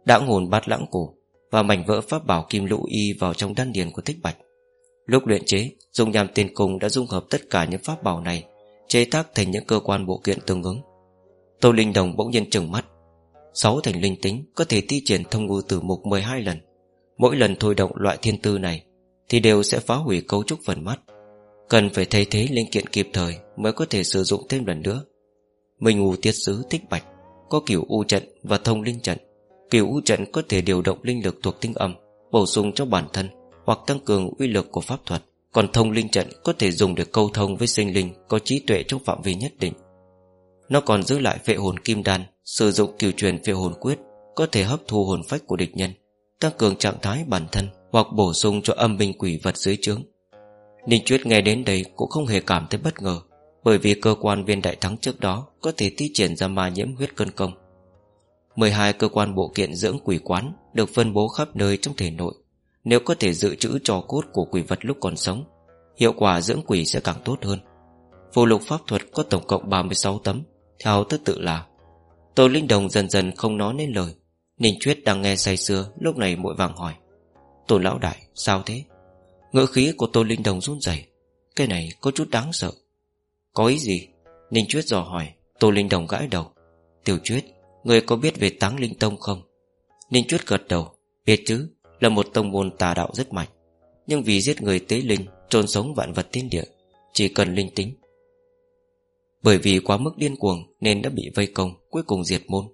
Đã hồn bát lãng cổ Và mảnh vỡ pháp bảo kim lũ y vào trong đan điền của tích bạch. Lúc luyện chế Dùng nhàm tiền cùng đã dung hợp tất cả những pháp bảo này Chế tác thành những cơ quan bộ kiện tương ứng. Tô Linh Đồng bỗng nhiên trừng mắt. Sáu thành linh tính có thể thi triển thông ngư tử mục 12 lần. Mỗi lần thôi động loại thiên tư này Thì đều sẽ phá hủy cấu trúc phần mắt. Cần phải thay thế linh kiện kịp thời Mới có thể sử dụng thêm lần nữa. Minh U tiết sứ thích bạch, Có kiểu U trận và thông linh trận. Kiểu U trận có thể điều động linh lực thuộc tinh âm, Bổ sung cho bản thân Hoặc tăng cường uy lực của pháp thuật. Còn thông linh trận có thể dùng để câu thông với sinh linh Có trí tuệ trong phạm vi nhất định. Nó còn giữ lại vệ hồn kim đan, Sử dụng kiểu truyền vệ hồn quyết, Có thể hấp thu hồn phách của địch nhân, Tăng cường trạng thái bản thân Hoặc bổ sung cho âm binh quỷ vật dưới trướng. Ninh Chuyết nghe đến đây Cũng không hề cảm thấy bất ngờ, Bởi vì cơ quan viên đại thắng trước đó Có thể thi triển ra ma nhiễm huyết cân công. 12 cơ quan bộ kiện dưỡng quỷ quán Được phân bố khắp nơi trong thể nội. Nếu có thể dự trữ trò cốt của quỷ vật lúc còn sống, Hiệu quả dưỡng quỷ sẽ càng tốt hơn. Phù lục pháp thuật có tổng cộng 36 tấm, Theo thứ tự là, Tô Linh Đồng dần dần không nói nên lời. Ninh Chuyết đang nghe say sưa, Lúc này muội vàng hỏi Tôn lão đại, sao thế? Ngữ khí của Tô Linh Đồng run rẩy, Cái này có chút đáng sợ. Có ý gì? Ninh Chuyết dò hỏi. Tô Linh Đồng gãi đầu, Tiểu Chuyết Người có biết về Táng Linh Tông không? Ninh Chuyết gật đầu, Biết chứ là một tông môn tà đạo rất mạnh. Nhưng vì giết người tế linh trôn sống vạn vật thiên địa Chỉ cần linh tính. Bởi vì quá mức điên cuồng Nên đã bị vây công Cuối cùng diệt môn.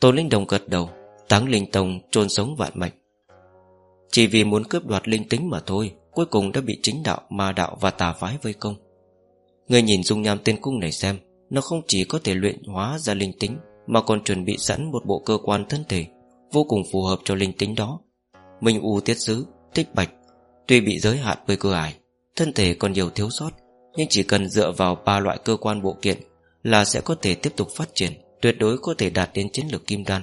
Tô Linh Đồng gật đầu Táng Linh Tông trôn sống vạn mạch Chỉ vì muốn cướp đoạt linh tính mà thôi Cuối cùng đã bị chính đạo, ma đạo và tà phái vây công. Người nhìn dung nham tiên cung này xem Nó không chỉ có thể luyện hóa ra linh tính Mà còn chuẩn bị sẵn một bộ cơ quan thân thể Vô cùng phù hợp cho linh tính đó. Minh U tiết sứ tích bạch, Tuy bị giới hạn với cơ ải, Thân thể còn nhiều thiếu sót, Nhưng chỉ cần dựa vào ba loại cơ quan bộ kiện Là sẽ có thể tiếp tục phát triển, Tuyệt đối có thể đạt đến chiến lược kim đan.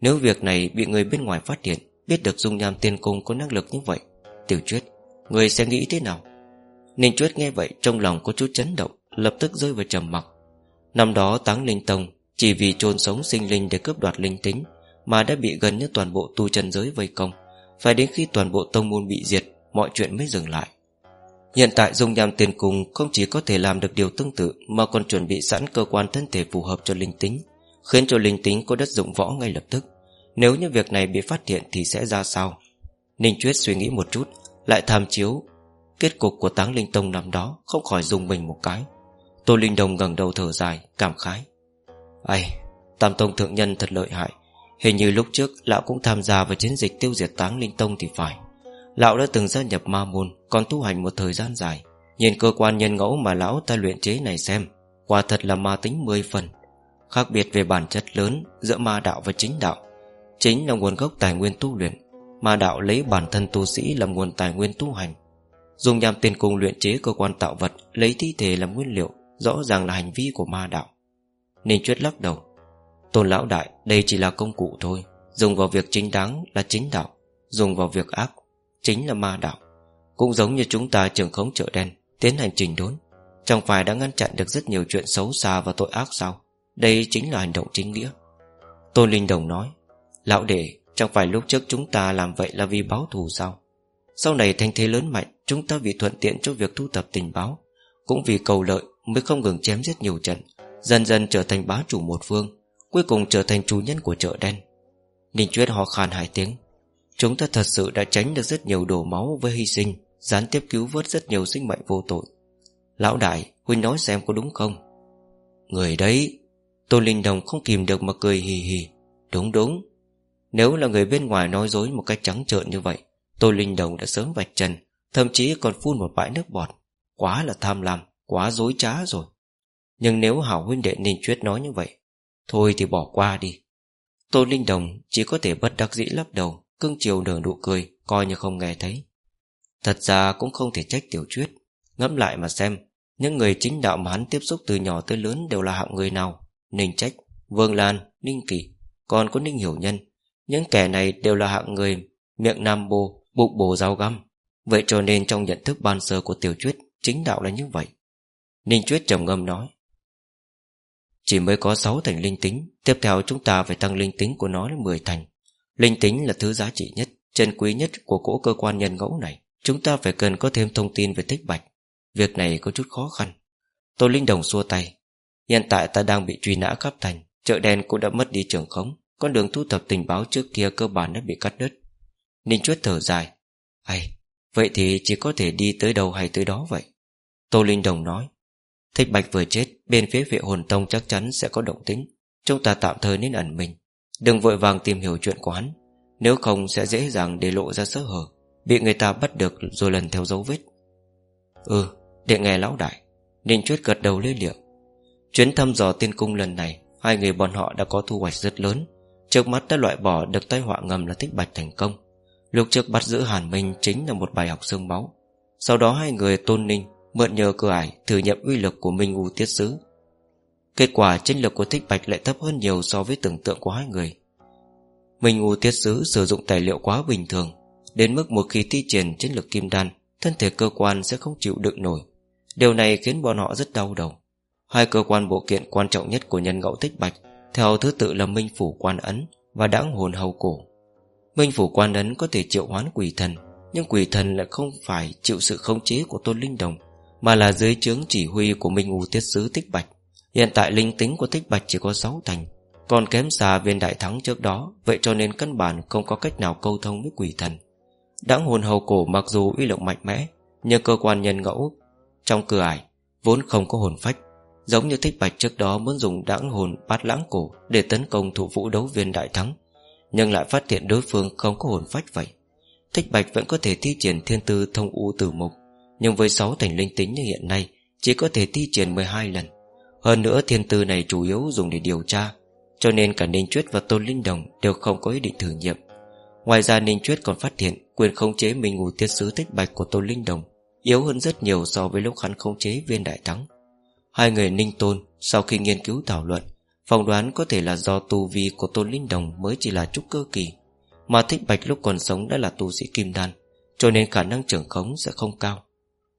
Nếu việc này bị người bên ngoài phát hiện, Biết được dung nham tiên cung có năng lực như vậy, Tiểu truyết Người sẽ nghĩ thế nào? Ninh Chuyết nghe vậy trong lòng có chút chấn động, Lập tức rơi vào trầm mặc. Năm đó táng linh tông Chỉ vì chôn sống sinh linh để cướp đoạt linh tính Mà đã bị gần như toàn bộ tu chân giới vây công. Phải đến khi toàn bộ tông môn bị diệt Mọi chuyện mới dừng lại. Hiện tại dung nham tiền cung Không chỉ có thể làm được điều tương tự Mà còn chuẩn bị sẵn cơ quan thân thể phù hợp cho linh tính Khiến cho linh tính có đất dụng võ ngay lập tức. Nếu như việc này bị phát hiện Thì sẽ ra sao? Ninh Chuyết suy nghĩ một chút lại tham chiếu. Kết cục của táng linh tông năm đó Không khỏi dùng mình một cái. Tô Linh Đồng gần đầu thở dài Cảm khái. Ai, Tam Tông Thượng Nhân thật lợi hại. Hình như lúc trước Lão cũng tham gia vào chiến dịch tiêu diệt táng linh tông thì phải. Lão đã từng gia nhập ma môn, Còn tu hành một thời gian dài. Nhìn cơ quan nhân ngẫu mà lão ta luyện chế này xem, Quả thật là ma tính 10 phần. Khác biệt về bản chất lớn Giữa ma đạo và chính đạo. Chính là nguồn gốc tài nguyên tu luyện. Ma đạo lấy bản thân tu sĩ làm nguồn tài nguyên tu hành. Dùng nhằm tiền cung luyện chế cơ quan tạo vật, Lấy thi thể làm nguyên liệu, Rõ ràng là hành vi của ma đạo. Ninh Chuyết lắc đầu. Tôn lão đại, đây chỉ là công cụ thôi. Dùng vào việc chính đáng là chính đạo, Dùng vào việc ác Chính là ma đạo. Cũng giống như chúng ta trường khống chợ đen, Tiến hành trình đốn. Chẳng phải đã ngăn chặn được rất nhiều chuyện xấu xa và tội ác sao? Đây chính là hành động chính nghĩa. Tôn Linh Đồng nói, Lão đệ, Chẳng phải lúc trước chúng ta làm vậy là vì báo thù sao? Sau này thanh thế lớn mạnh, Chúng ta vì thuận tiện cho việc thu thập tình báo, Cũng vì cầu lợi Mới không ngừng chém giết nhiều trận, Dần dần trở thành bá chủ một phương. Cuối cùng trở thành chủ nhân của chợ đen. Ninh Chuyết ho khan hai tiếng Chúng ta thật sự đã tránh được rất nhiều đổ máu với hy sinh Gián tiếp cứu vớt rất nhiều sinh mệnh vô tội. Lão đại Huynh nói xem có đúng không? Người đấy Tôn Linh Đồng không kìm được mà cười hì hì. Đúng đúng nếu là người bên ngoài nói dối một cách trắng trợn như vậy Tôn Linh Đồng đã sớm vạch trần Thậm chí còn phun một bãi nước bọt. Quá là tham lam, quá dối trá rồi. Nhưng nếu hảo huynh đệ Ninh Chuyết nói như vậy Thôi thì bỏ qua đi. Tô Linh Đồng chỉ có thể bất đắc dĩ lắc đầu Cưng chiều nở nụ cười Coi như không nghe thấy. Thật ra cũng không thể trách tiểu truyết Ngẫm lại mà xem Những người chính đạo mà hắn tiếp xúc từ nhỏ tới lớn Đều là hạng người nào? Ninh Trách, Vương Lan, Ninh Kỳ Còn có Ninh Hiểu Nhân. Những kẻ này đều là hạng người Miệng nam bồ, Bụng bồ dao găm. Vậy cho nên trong nhận thức ban sơ của tiểu truyết Chính đạo là như vậy. Ninh Truyết trầm ngâm nói chỉ mới có 6 thành linh tính. Tiếp theo chúng ta phải tăng linh tính của nó lên 10 thành. Linh tính là thứ giá trị nhất Chân quý nhất của cỗ cơ quan nhân ngẫu này. Chúng ta phải cần có thêm thông tin về thích bạch. Việc này có chút khó khăn. Tô Linh Đồng xua tay. Hiện tại ta đang bị truy nã khắp thành. Chợ đen cũng đã mất đi trường khống. Con đường thu thập tình báo trước kia cơ bản đã bị cắt đứt. Ninh Chuyết thở dài. Hay, vậy thì chỉ có thể đi tới đâu hay tới đó vậy? Tô Linh Đồng nói. Thích Bạch vừa chết, Bên phía vệ hồn tông chắc chắn sẽ có động tính Chúng ta tạm thời nên ẩn mình. Đừng vội vàng tìm hiểu chuyện của hắn. Nếu không sẽ dễ dàng để lộ ra sơ hở, Bị người ta bắt được rồi lần theo dấu vết. Ừ để nghe lão đại. Ninh Chuyết gật đầu lê liệu Chuyến thăm dò tiên cung lần này, Hai người bọn họ đã có thu hoạch rất lớn. Trước mắt đã loại bỏ được tai họa ngầm là thích bạch thành công. Lúc trước bắt giữ Hàn Minh Chính là một bài học xương máu. Sau đó hai người tôn ninh Mượn nhờ cửa ải thử nghiệm uy lực của Minh U Tiết Sứ. Kết quả chiến lực của Thích Bạch lại thấp hơn nhiều so với tưởng tượng của hai người. Minh U Tiết Sứ sử dụng tài liệu quá bình thường, Đến mức một khi thi triển chiến lực kim đan, Thân thể cơ quan sẽ không chịu đựng nổi. Điều này khiến bọn họ rất đau đầu. Hai cơ quan bộ kiện quan trọng nhất của nhân ngẫu Thích Bạch, Theo thứ tự là Minh Phủ Quan Ấn Và Đãng Hồn Hầu Cổ. Minh Phủ Quan Ấn có thể triệu hoán quỷ thần, Nhưng quỷ thần lại không phải chịu sự khống chế của Tôn Linh Đồng. Mà là dưới chướng chỉ huy của Minh U Tiết Sứ Thích Bạch. Hiện tại linh tính của Thích Bạch chỉ có 6 thành, Còn kém xa viên đại thắng trước đó, Vậy cho nên căn bản không có cách nào câu thông với quỷ thần. Đãng hồn hầu cổ mặc dù uy lực mạnh mẽ, Nhưng cơ quan nhân ngẫu Trong cửa ải Vốn không có hồn phách. Giống như thích bạch trước đó muốn dùng đãng hồn bát lãng cổ Để tấn công thủ vũ đấu viên đại thắng, Nhưng lại phát hiện đối phương không có hồn phách vậy. Thích bạch vẫn có thể thi triển thiên tư thông u tử mục nhưng với 6 thành linh tính như hiện nay, Chỉ có thể thi triển 12 lần. Hơn nữa thiên tư này chủ yếu dùng để điều tra, Cho nên cả Ninh Chuyết và Tôn Linh Đồng Đều không có ý định thử nghiệm. Ngoài ra, Ninh Chuyết còn phát hiện Quyền khống chế mình ngủ tiết sứ thích bạch của Tôn Linh Đồng Yếu hơn rất nhiều so với lúc hắn khống chế viên đại thắng. Hai người Ninh Tôn, Sau khi nghiên cứu thảo luận, Phỏng đoán có thể là do tu vi của Tôn Linh Đồng Mới chỉ là trúc cơ kỳ, Mà thích bạch lúc còn sống đã là tu sĩ kim đan, Cho nên khả năng trưởng khống sẽ không cao.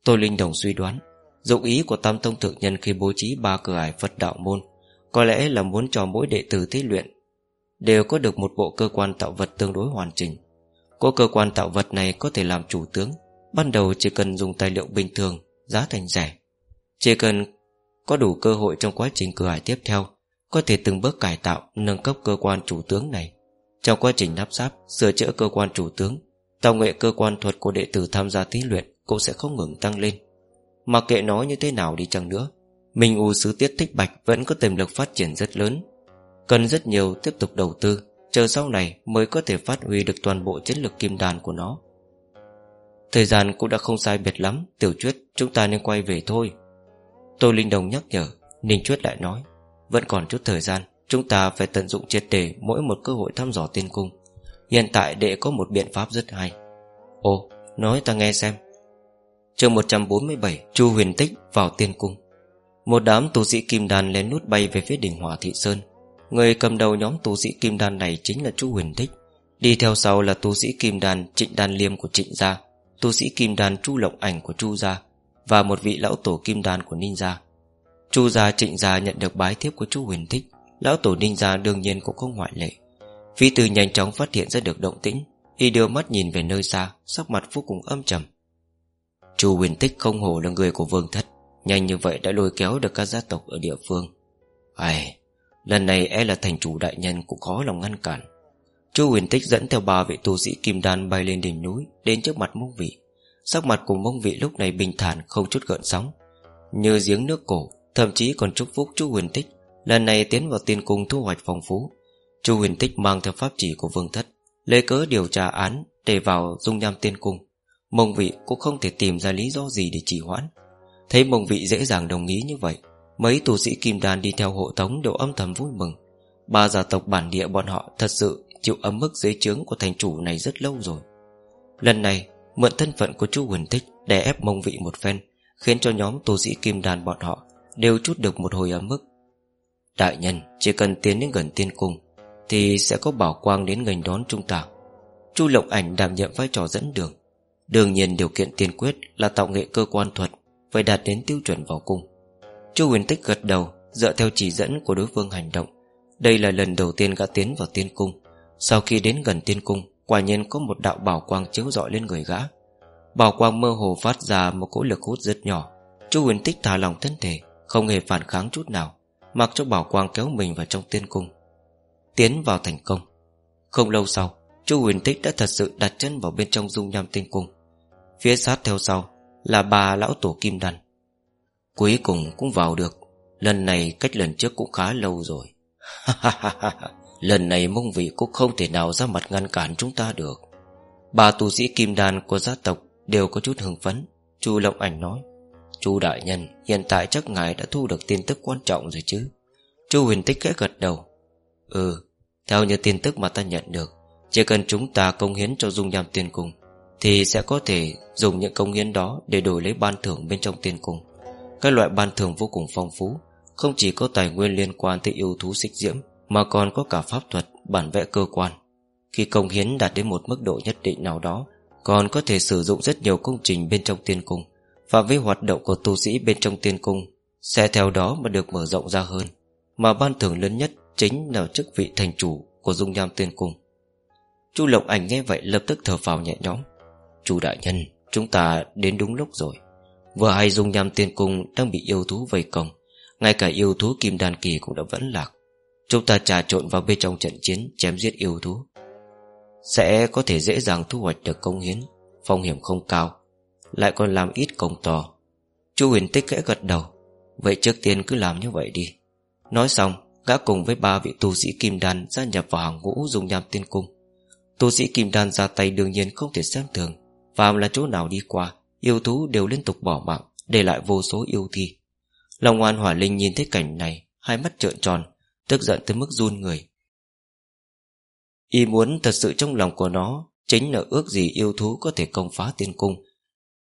Tôi Linh Đồng suy đoán, Dụng ý của Tam Tông Thượng Nhân khi bố trí ba cửa ải Phật đạo môn, Có lẽ là muốn cho mỗi đệ tử thí luyện, Đều có được một bộ cơ quan tạo vật tương đối hoàn chỉnh. Có cơ quan tạo vật này có thể làm chủ tướng, Ban đầu chỉ cần dùng tài liệu bình thường, Giá thành rẻ. Chỉ cần có đủ cơ hội trong quá trình cửa ải tiếp theo, Có thể từng bước cải tạo, Nâng cấp cơ quan chủ tướng này. Trong quá trình nắp sáp, Sửa chữa cơ quan chủ tướng, Tạo nghệ cơ quan thuật của đệ tử tham gia thí luyện cũng sẽ không ngừng tăng lên. Mặc kệ nó như thế nào đi chăng nữa Minh U Sứ Tiết Thích Bạch Vẫn có tiềm lực phát triển rất lớn Cần rất nhiều tiếp tục đầu tư Chờ sau này mới có thể phát huy được toàn bộ chiến lược kim đàn của nó. Thời gian cũng đã không sai biệt lắm Tiểu Chuyết chúng ta nên quay về thôi. Tô Linh Đồng nhắc nhở Ninh Chuyết lại nói Vẫn còn chút thời gian Chúng ta phải tận dụng triệt để mỗi một cơ hội thăm dò tiên cung. Hiện tại đệ có một biện pháp rất hay. Ồ, nói ta nghe xem chương 147 Chu huyền tích vào tiên cung. Một đám tu sĩ kim đan lén nút bay về phía đỉnh hỏa thị sơn. Người cầm đầu nhóm tu sĩ kim đan này chính là Chu huyền tích. Đi theo sau là tu sĩ kim đan Trịnh đan liêm của trịnh gia, Tu sĩ kim đan Chu lộng ảnh của Chu gia, Và một vị lão tổ kim đan của ninh gia. Chu gia, trịnh gia nhận được bái thiếp của Chu huyền tích. Lão tổ ninh gia đương nhiên cũng không ngoại lệ. Phi từ nhanh chóng phát hiện ra được động tĩnh. Y đưa mắt nhìn về nơi xa, Sắc mặt vô cùng âm trầm. Chu huyền tích không hổ là người của vương thất, Nhanh như vậy đã lôi kéo được các gia tộc ở địa phương. Ai, Lần này e là thành chủ đại nhân cũng khó lòng ngăn cản. Chu huyền tích dẫn theo ba vị tu sĩ kim đan bay lên đỉnh núi, Đến trước mặt mông vị. Sắc mặt của mông vị lúc này bình thản, không chút gợn sóng. Như giếng nước cổ, Thậm chí còn chúc phúc chu huyền tích, Lần này tiến vào tiên cung thu hoạch phong phú. Chu huyền tích mang theo pháp chỉ của vương thất Lê cớ điều tra án Để vào dung nham tiên cung. Mông vị cũng không thể tìm ra lý do gì để trì hoãn. Thấy mông vị dễ dàng đồng ý như vậy, Mấy tù sĩ kim đan đi theo hộ tống đều âm thầm vui mừng. Ba gia tộc bản địa bọn họ thật sự chịu ấm mức dưới trướng của thành chủ này rất lâu rồi. Lần này, Mượn thân phận của chú Huỳnh Thích Để ép mông vị một phen, Khiến cho nhóm tù sĩ kim đan bọn họ Đều chút được một hồi ấm mức. Đại nhân, chỉ cần tiến đến gần tiên cung, Thì sẽ có bảo quang đến ngành đón chúng ta. Chu Lộng Ảnh đảm nhiệm vai trò dẫn đường. Đương nhiên điều kiện tiên quyết là tạo nghệ cơ quan thuật, Phải đạt đến tiêu chuẩn vào cung. Chu huyền tích gật đầu, Dựa theo chỉ dẫn của đối phương hành động. Đây là lần đầu tiên gã tiến vào tiên cung. Sau khi đến gần tiên cung, Quả nhiên có một đạo bảo quang chiếu rọi lên người gã. Bảo quang mơ hồ phát ra Một cỗ lực hút rất nhỏ. Chu huyền tích thả lòng thân thể, Không hề phản kháng chút nào, Mặc cho bảo quang kéo mình vào trong tiên cung. Tiến vào thành công. Không lâu sau, Chu huyền tích đã thật sự đặt chân vào bên trong dung nham tiên cung. Phía sát theo sau Là bà lão tổ kim đan. Cuối cùng cũng vào được. Lần này cách lần trước cũng khá lâu rồi. Lần này mông vị cũng không thể nào ra mặt ngăn cản chúng ta được. Bà tu sĩ kim đan của gia tộc Đều có chút hưng phấn. Chu Lộng Ảnh nói, Chu đại nhân, hiện tại chắc ngài đã thu được tin tức quan trọng rồi chứ? Chu huyền tích khẽ gật đầu Ừ Theo như tin tức mà ta nhận được, Chỉ cần chúng ta công hiến cho dung nham tiên cung thì sẽ có thể dùng những công hiến đó Để đổi lấy ban thưởng bên trong tiên cung. Các loại ban thưởng vô cùng phong phú, Không chỉ có tài nguyên liên quan tới yêu thú xích diễm, Mà còn có cả pháp thuật Bản vẽ cơ quan. Khi công hiến đạt đến một mức độ nhất định nào đó, Còn có thể sử dụng rất nhiều công trình bên trong tiên cung. Phạm vi hoạt động của tu sĩ bên trong tiên cung Sẽ theo đó mà được mở rộng ra hơn, Mà ban thưởng lớn nhất Chính là chức vị thành chủ Của dung nham tiên cung. Chu Lộc Ảnh nghe vậy lập tức thở phào nhẹ nhõm. Chu đại nhân, Chúng ta đến đúng lúc rồi. Vừa hay dung nham tiên cung đang bị yêu thú vây công, Ngay cả yêu thú kim đan kỳ cũng đã vẫn lạc. Chúng ta trà trộn vào bên trong trận chiến, Chém giết yêu thú. Sẽ có thể dễ dàng thu hoạch được công hiến, Phong hiểm không cao, Lại còn làm ít công to. Chu huyền tích kẽ gật đầu. Vậy trước tiên cứ làm như vậy đi. Nói xong, Gã cùng với ba vị tu sĩ kim đan Gia nhập vào hàng ngũ dùng nham tiên cung. Tu sĩ kim đan ra tay đương nhiên không thể xem thường. Phàm là chỗ nào đi qua, Yêu thú đều liên tục bỏ mạng, Để lại vô số yêu thi. Lòng ngoan hỏa linh nhìn thấy cảnh này, Hai mắt trợn tròn, Tức giận tới mức run người. Y muốn thật sự trong lòng của nó Chính là ước gì yêu thú có thể công phá tiên cung.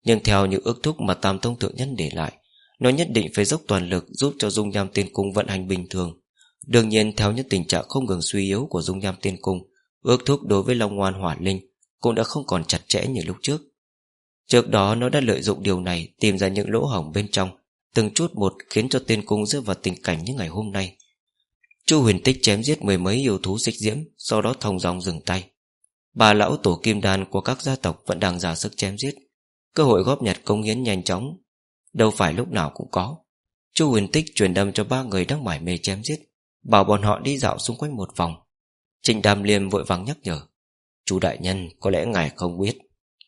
Nhưng theo những ước thúc mà Tam Tông Thượng Nhân để lại, Nó nhất định phải dốc toàn lực Giúp cho dung nham tiên cung vận hành bình thường. Đương nhiên, theo những tình trạng không ngừng suy yếu Của dung nham tiên cung, Ước thúc đối với Long Ngoan Hỏa Linh Cũng đã không còn chặt chẽ như lúc trước. Trước đó nó đã lợi dụng điều này Tìm ra những lỗ hỏng bên trong, Từng chút một khiến cho tiên cung rơi vào tình cảnh như ngày hôm nay. Chu huyền tích chém giết mười mấy yêu thú xích diễm, Sau đó thông dòng dừng tay. Bà lão tổ kim đan của các gia tộc Vẫn đang giả sức chém giết. Cơ hội góp nhặt công hiến nhanh chóng, Đâu phải lúc nào cũng có. Chu huyền tích truyền đâm cho ba người đang mải mê chém giết, Bảo bọn họ đi dạo xung quanh một vòng. Trình Đàm Liêm vội vàng nhắc nhở Chú đại nhân, có lẽ ngài không biết.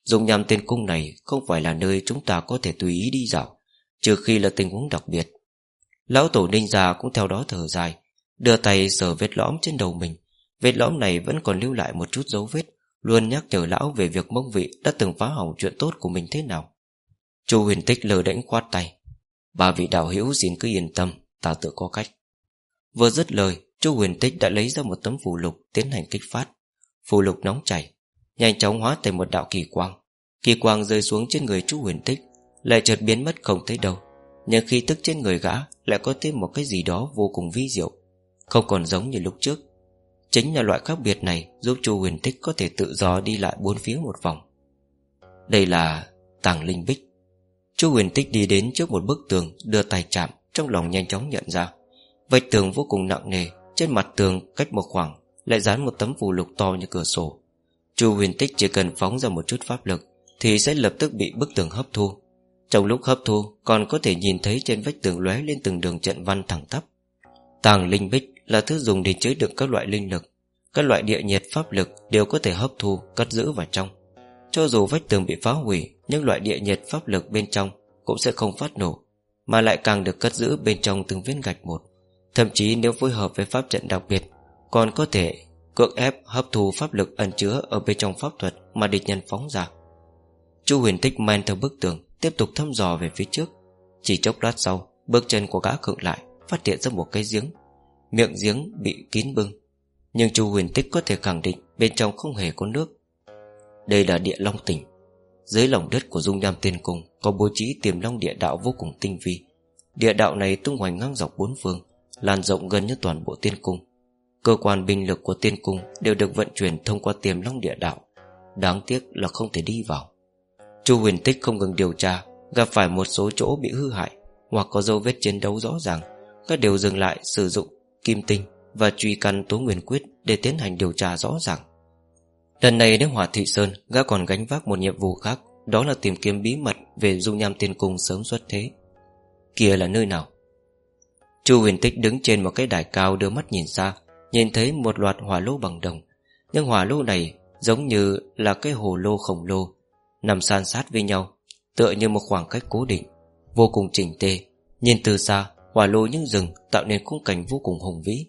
Dùng nhằm tên cung này Không phải là nơi chúng ta có thể tùy ý đi dạo, Trừ khi là tình huống đặc biệt. Lão tổ ninh già cũng theo đó thở dài, Đưa tay sờ vết lõm trên đầu mình. Vết lõm này vẫn còn lưu lại một chút dấu vết, Luôn nhắc nhở lão về việc mông vị Đã từng phá hỏng chuyện tốt của mình thế nào. Chu huyền tích lờ đễnh khoát tay. Ba vị đạo hữu xin cứ yên tâm, Ta tự có cách. Vừa dứt lời, Chu huyền tích đã lấy ra một tấm phù lục Tiến hành kích phát. Phù lục nóng chảy Nhanh chóng hóa thành một đạo kỳ quang. Kỳ quang rơi xuống trên người chu huyền tích, Lại chợt biến mất không thấy đâu. Nhưng khi tức trên người gã, Lại có thêm một cái gì đó vô cùng vi diệu, Không còn giống như lúc trước. Chính là loại khác biệt này Giúp chu huyền tích có thể tự do đi lại bốn phía một vòng. Đây là tàng linh bích. Chu huyền tích đi đến trước một bức tường, Đưa tay chạm, Trong lòng nhanh chóng nhận ra. Vách tường vô cùng nặng nề, Trên mặt tường cách một khoảng, Lại dán một tấm phù lục to như cửa sổ. Chu huyền tích chỉ cần phóng ra một chút pháp lực Thì sẽ lập tức bị bức tường hấp thu. Trong lúc hấp thu Còn có thể nhìn thấy trên vách tường lóe lên từng đường trận văn thẳng tắp. Tàng linh bích là thứ dùng để chứa đựng các loại linh lực. Các loại địa nhiệt pháp lực Đều có thể hấp thu, cất giữ vào trong. Cho dù vách tường bị phá hủy Nhưng loại địa nhiệt pháp lực bên trong Cũng sẽ không phát nổ Mà lại càng được cất giữ bên trong từng viên gạch một. Thậm chí nếu phối hợp với pháp trận đặc biệt Còn có thể cưỡng ép hấp thu pháp lực ẩn chứa Ở bên trong pháp thuật mà địch nhân phóng ra. Chu huyền tích men theo bức tường, Tiếp tục thăm dò về phía trước. Chỉ chốc lát sau, Bước chân của gã khựng lại, Phát hiện ra một cái giếng. Miệng giếng bị kín bưng. Nhưng chu huyền tích có thể khẳng định Bên trong không hề có nước. Đây là địa long tỉnh. Dưới lòng đất của dung nham tiên cung Có bố trí tiềm long địa đạo vô cùng tinh vi. Địa đạo này tung hoành ngang dọc bốn phương, Lan rộng gần như toàn bộ tiên cung. Cơ quan binh lực của tiên cung Đều được vận chuyển thông qua tiềm long địa đạo. Đáng tiếc là không thể đi vào. Chu huyền tích không ngừng điều tra, Gặp phải một số chỗ bị hư hại Hoặc có dấu vết chiến đấu rõ ràng. Các đều dừng lại sử dụng kim tinh Và truy căn tố nguyên quyết Để tiến hành điều tra rõ ràng. Lần này đến Hỏa Thị Sơn, Gã còn gánh vác một nhiệm vụ khác, Đó là tìm kiếm bí mật về dung nham tiên cung sớm xuất thế. Kia là nơi nào? Chu huyền tích đứng trên một cái đài cao đưa mắt nhìn xa Nhìn thấy một loạt hỏa lô bằng đồng Nhưng hỏa lô này giống như là cái hồ lô khổng lồ Nằm san sát với nhau Tựa như một khoảng cách cố định Vô cùng chỉnh tề. Nhìn từ xa hỏa lô những rừng Tạo nên khung cảnh vô cùng hùng vĩ.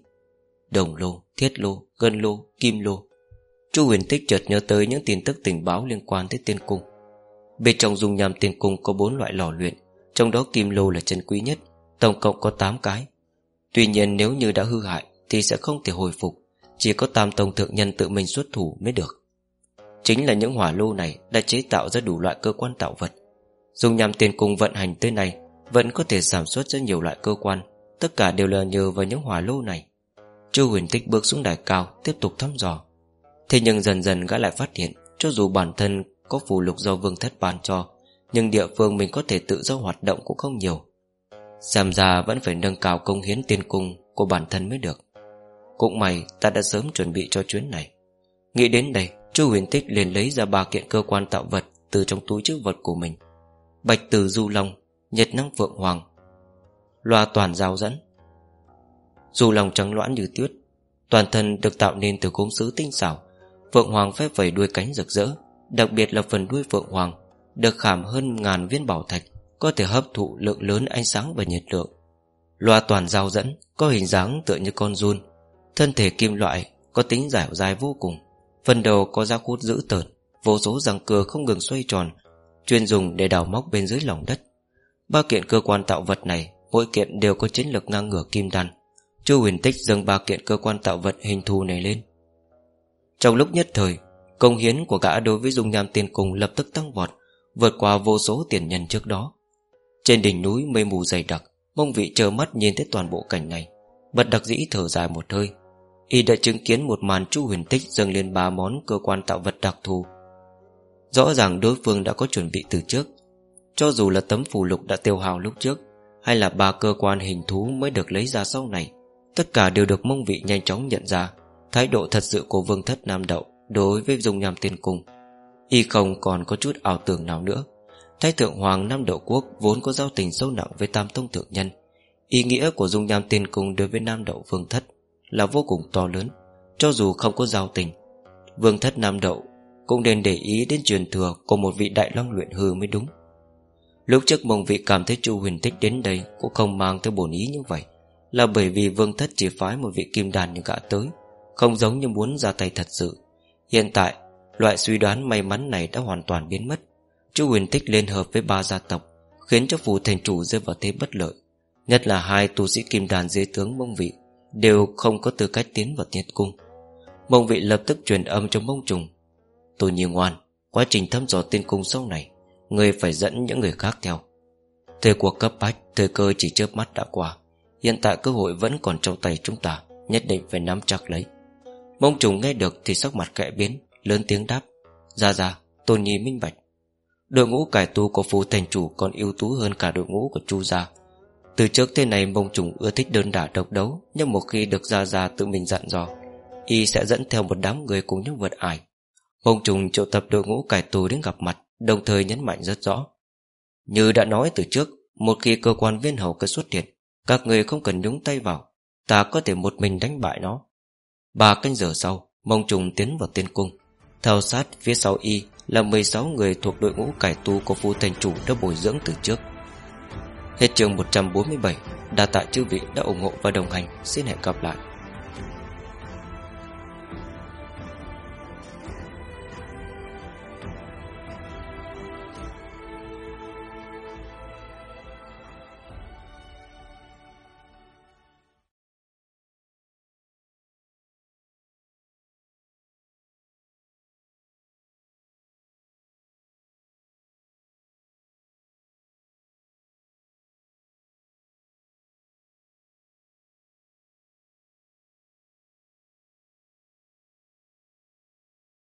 Đồng lô, thiết lô, gân lô, kim lô. Chu huyền tích chợt nhớ tới những tin tức tình báo liên quan tới tiên cung. Bên trong dung nham tiên cung có bốn loại lò luyện Trong đó kim lô là chân quý nhất Tổng cộng có 8 cái. Tuy nhiên nếu như đã hư hại thì sẽ không thể hồi phục. Chỉ có tam tông thượng nhân tự mình xuất thủ mới được. Chính là những hỏa lô này Đã chế tạo ra đủ loại cơ quan tạo vật. Dùng nhằm tiền cung vận hành tới này Vẫn có thể sản xuất ra nhiều loại cơ quan. Tất cả đều là nhờ vào những hỏa lô này. Chu huyền tích bước xuống đài cao, Tiếp tục thăm dò. Thế nhưng dần dần gã lại phát hiện, Cho dù bản thân có phù lục do vương thất ban cho, Nhưng địa phương mình có thể tự do hoạt động cũng không nhiều. Xem ra vẫn phải nâng cao công hiến tiền cung Của bản thân mới được. Cũng may ta đã sớm chuẩn bị cho chuyến này. Nghĩ đến đây Chu huyền tích liền lấy ra ba kiện cơ quan tạo vật Từ trong túi chữ vật của mình. Bạch từ du long Nhật năng phượng hoàng Loa toàn giao dẫn. Du long trắng loãng như tuyết Toàn thân được tạo nên từ gốm sứ tinh xảo Phượng hoàng phép vẩy đuôi cánh rực rỡ Đặc biệt là phần đuôi phượng hoàng Được khảm hơn ngàn viên bảo thạch có thể hấp thụ lượng lớn ánh sáng và nhiệt lượng. Loa toàn giao dẫn có hình dáng tựa như con run, thân thể kim loại có tính dẻo dai vô cùng, phần đầu có da cút dữ tợn, vô số răng cưa không ngừng xoay tròn, chuyên dùng để đào móc bên dưới lòng đất. Ba kiện cơ quan tạo vật này, mỗi kiện đều có chiến lược ngang ngửa kim đan. Chu huyền tích dâng ba kiện cơ quan tạo vật hình thù này lên. Trong lúc nhất thời, công hiến của gã đối với dung nham tiên cùng lập tức tăng vọt, vượt qua vô số tiền nhân trước đó. Trên đỉnh núi mây mù dày đặc Mông vị chờ mắt nhìn thấy toàn bộ cảnh này Bật đặc dĩ thở dài một hơi Y đã chứng kiến một màn chu huyền tích dâng lên ba món cơ quan tạo vật đặc thù. Rõ ràng đối phương đã có chuẩn bị từ trước. Cho dù là tấm phù lục đã tiêu hào lúc trước, Hay là ba cơ quan hình thú mới được lấy ra sau này, Tất cả đều được mông vị nhanh chóng nhận ra. Thái độ thật sự của vương thất Nam Đậu Đối với dung nham tiên cung. Y không còn có chút ảo tưởng nào nữa. Thái thượng hoàng Nam Đậu Quốc vốn có giao tình sâu nặng với Tam Tông Thượng Nhân. Ý nghĩa của dung nham tiên cung đối với Nam Đậu Vương Thất là vô cùng to lớn, Cho dù không có giao tình. Vương Thất Nam Đậu Cũng nên để ý đến truyền thừa Của một vị đại long luyện hư mới đúng. Lúc trước mông vị cảm thấy Chu huyền tích đến đây Cũng không mang theo bổn ý như vậy, Là bởi vì Vương Thất chỉ phái một vị kim đàn như gã tới, Không giống như muốn ra tay thật sự. Hiện tại, Loại suy đoán may mắn này đã hoàn toàn biến mất. Chu huyền tích liên hợp với ba gia tộc, Khiến cho phù thành chủ rơi vào thế bất lợi, Nhất là hai tu sĩ kim đàn dưới tướng mông vị. Đều không có tư cách tiến vào tiệt cung. Mông vị lập tức truyền âm cho mông trùng. Tôi Nhi ngoan, Quá trình thăm dò tiên cung sau này, Người phải dẫn những người khác theo. Thời cuộc cấp bách, Thời cơ chỉ chớp mắt đã qua. Hiện tại cơ hội vẫn còn trong tay chúng ta, Nhất định phải nắm chặt lấy. Mông trùng nghe được thì sắc mặt kẽ biến, Lớn tiếng đáp. Ra ra, tôn nhi minh bạch. Đội ngũ cải tu của phù thành chủ còn ưu tú hơn cả đội ngũ của chu gia. Từ trước thế này mông trùng ưa thích đơn đả độc đấu, Nhưng một khi được ra ra tự mình dặn dò, Y sẽ dẫn theo một đám người cùng những vật ải. Mông trùng triệu tập đội ngũ cải tù đến gặp mặt, Đồng thời nhấn mạnh rất rõ. Như đã nói từ trước, Một khi cơ quan viên hầu cứ xuất hiện, Các người không cần nhúng tay vào, Ta có thể một mình đánh bại nó. Ba canh giờ sau, Mông trùng tiến vào tiên cung. Theo sát phía sau y là 16 người thuộc đội ngũ cải tu của phu thành chủ đã bồi dưỡng từ trước. Hết chương 147, đa tạ chư vị đã ủng hộ và đồng hành. Xin hẹn gặp lại.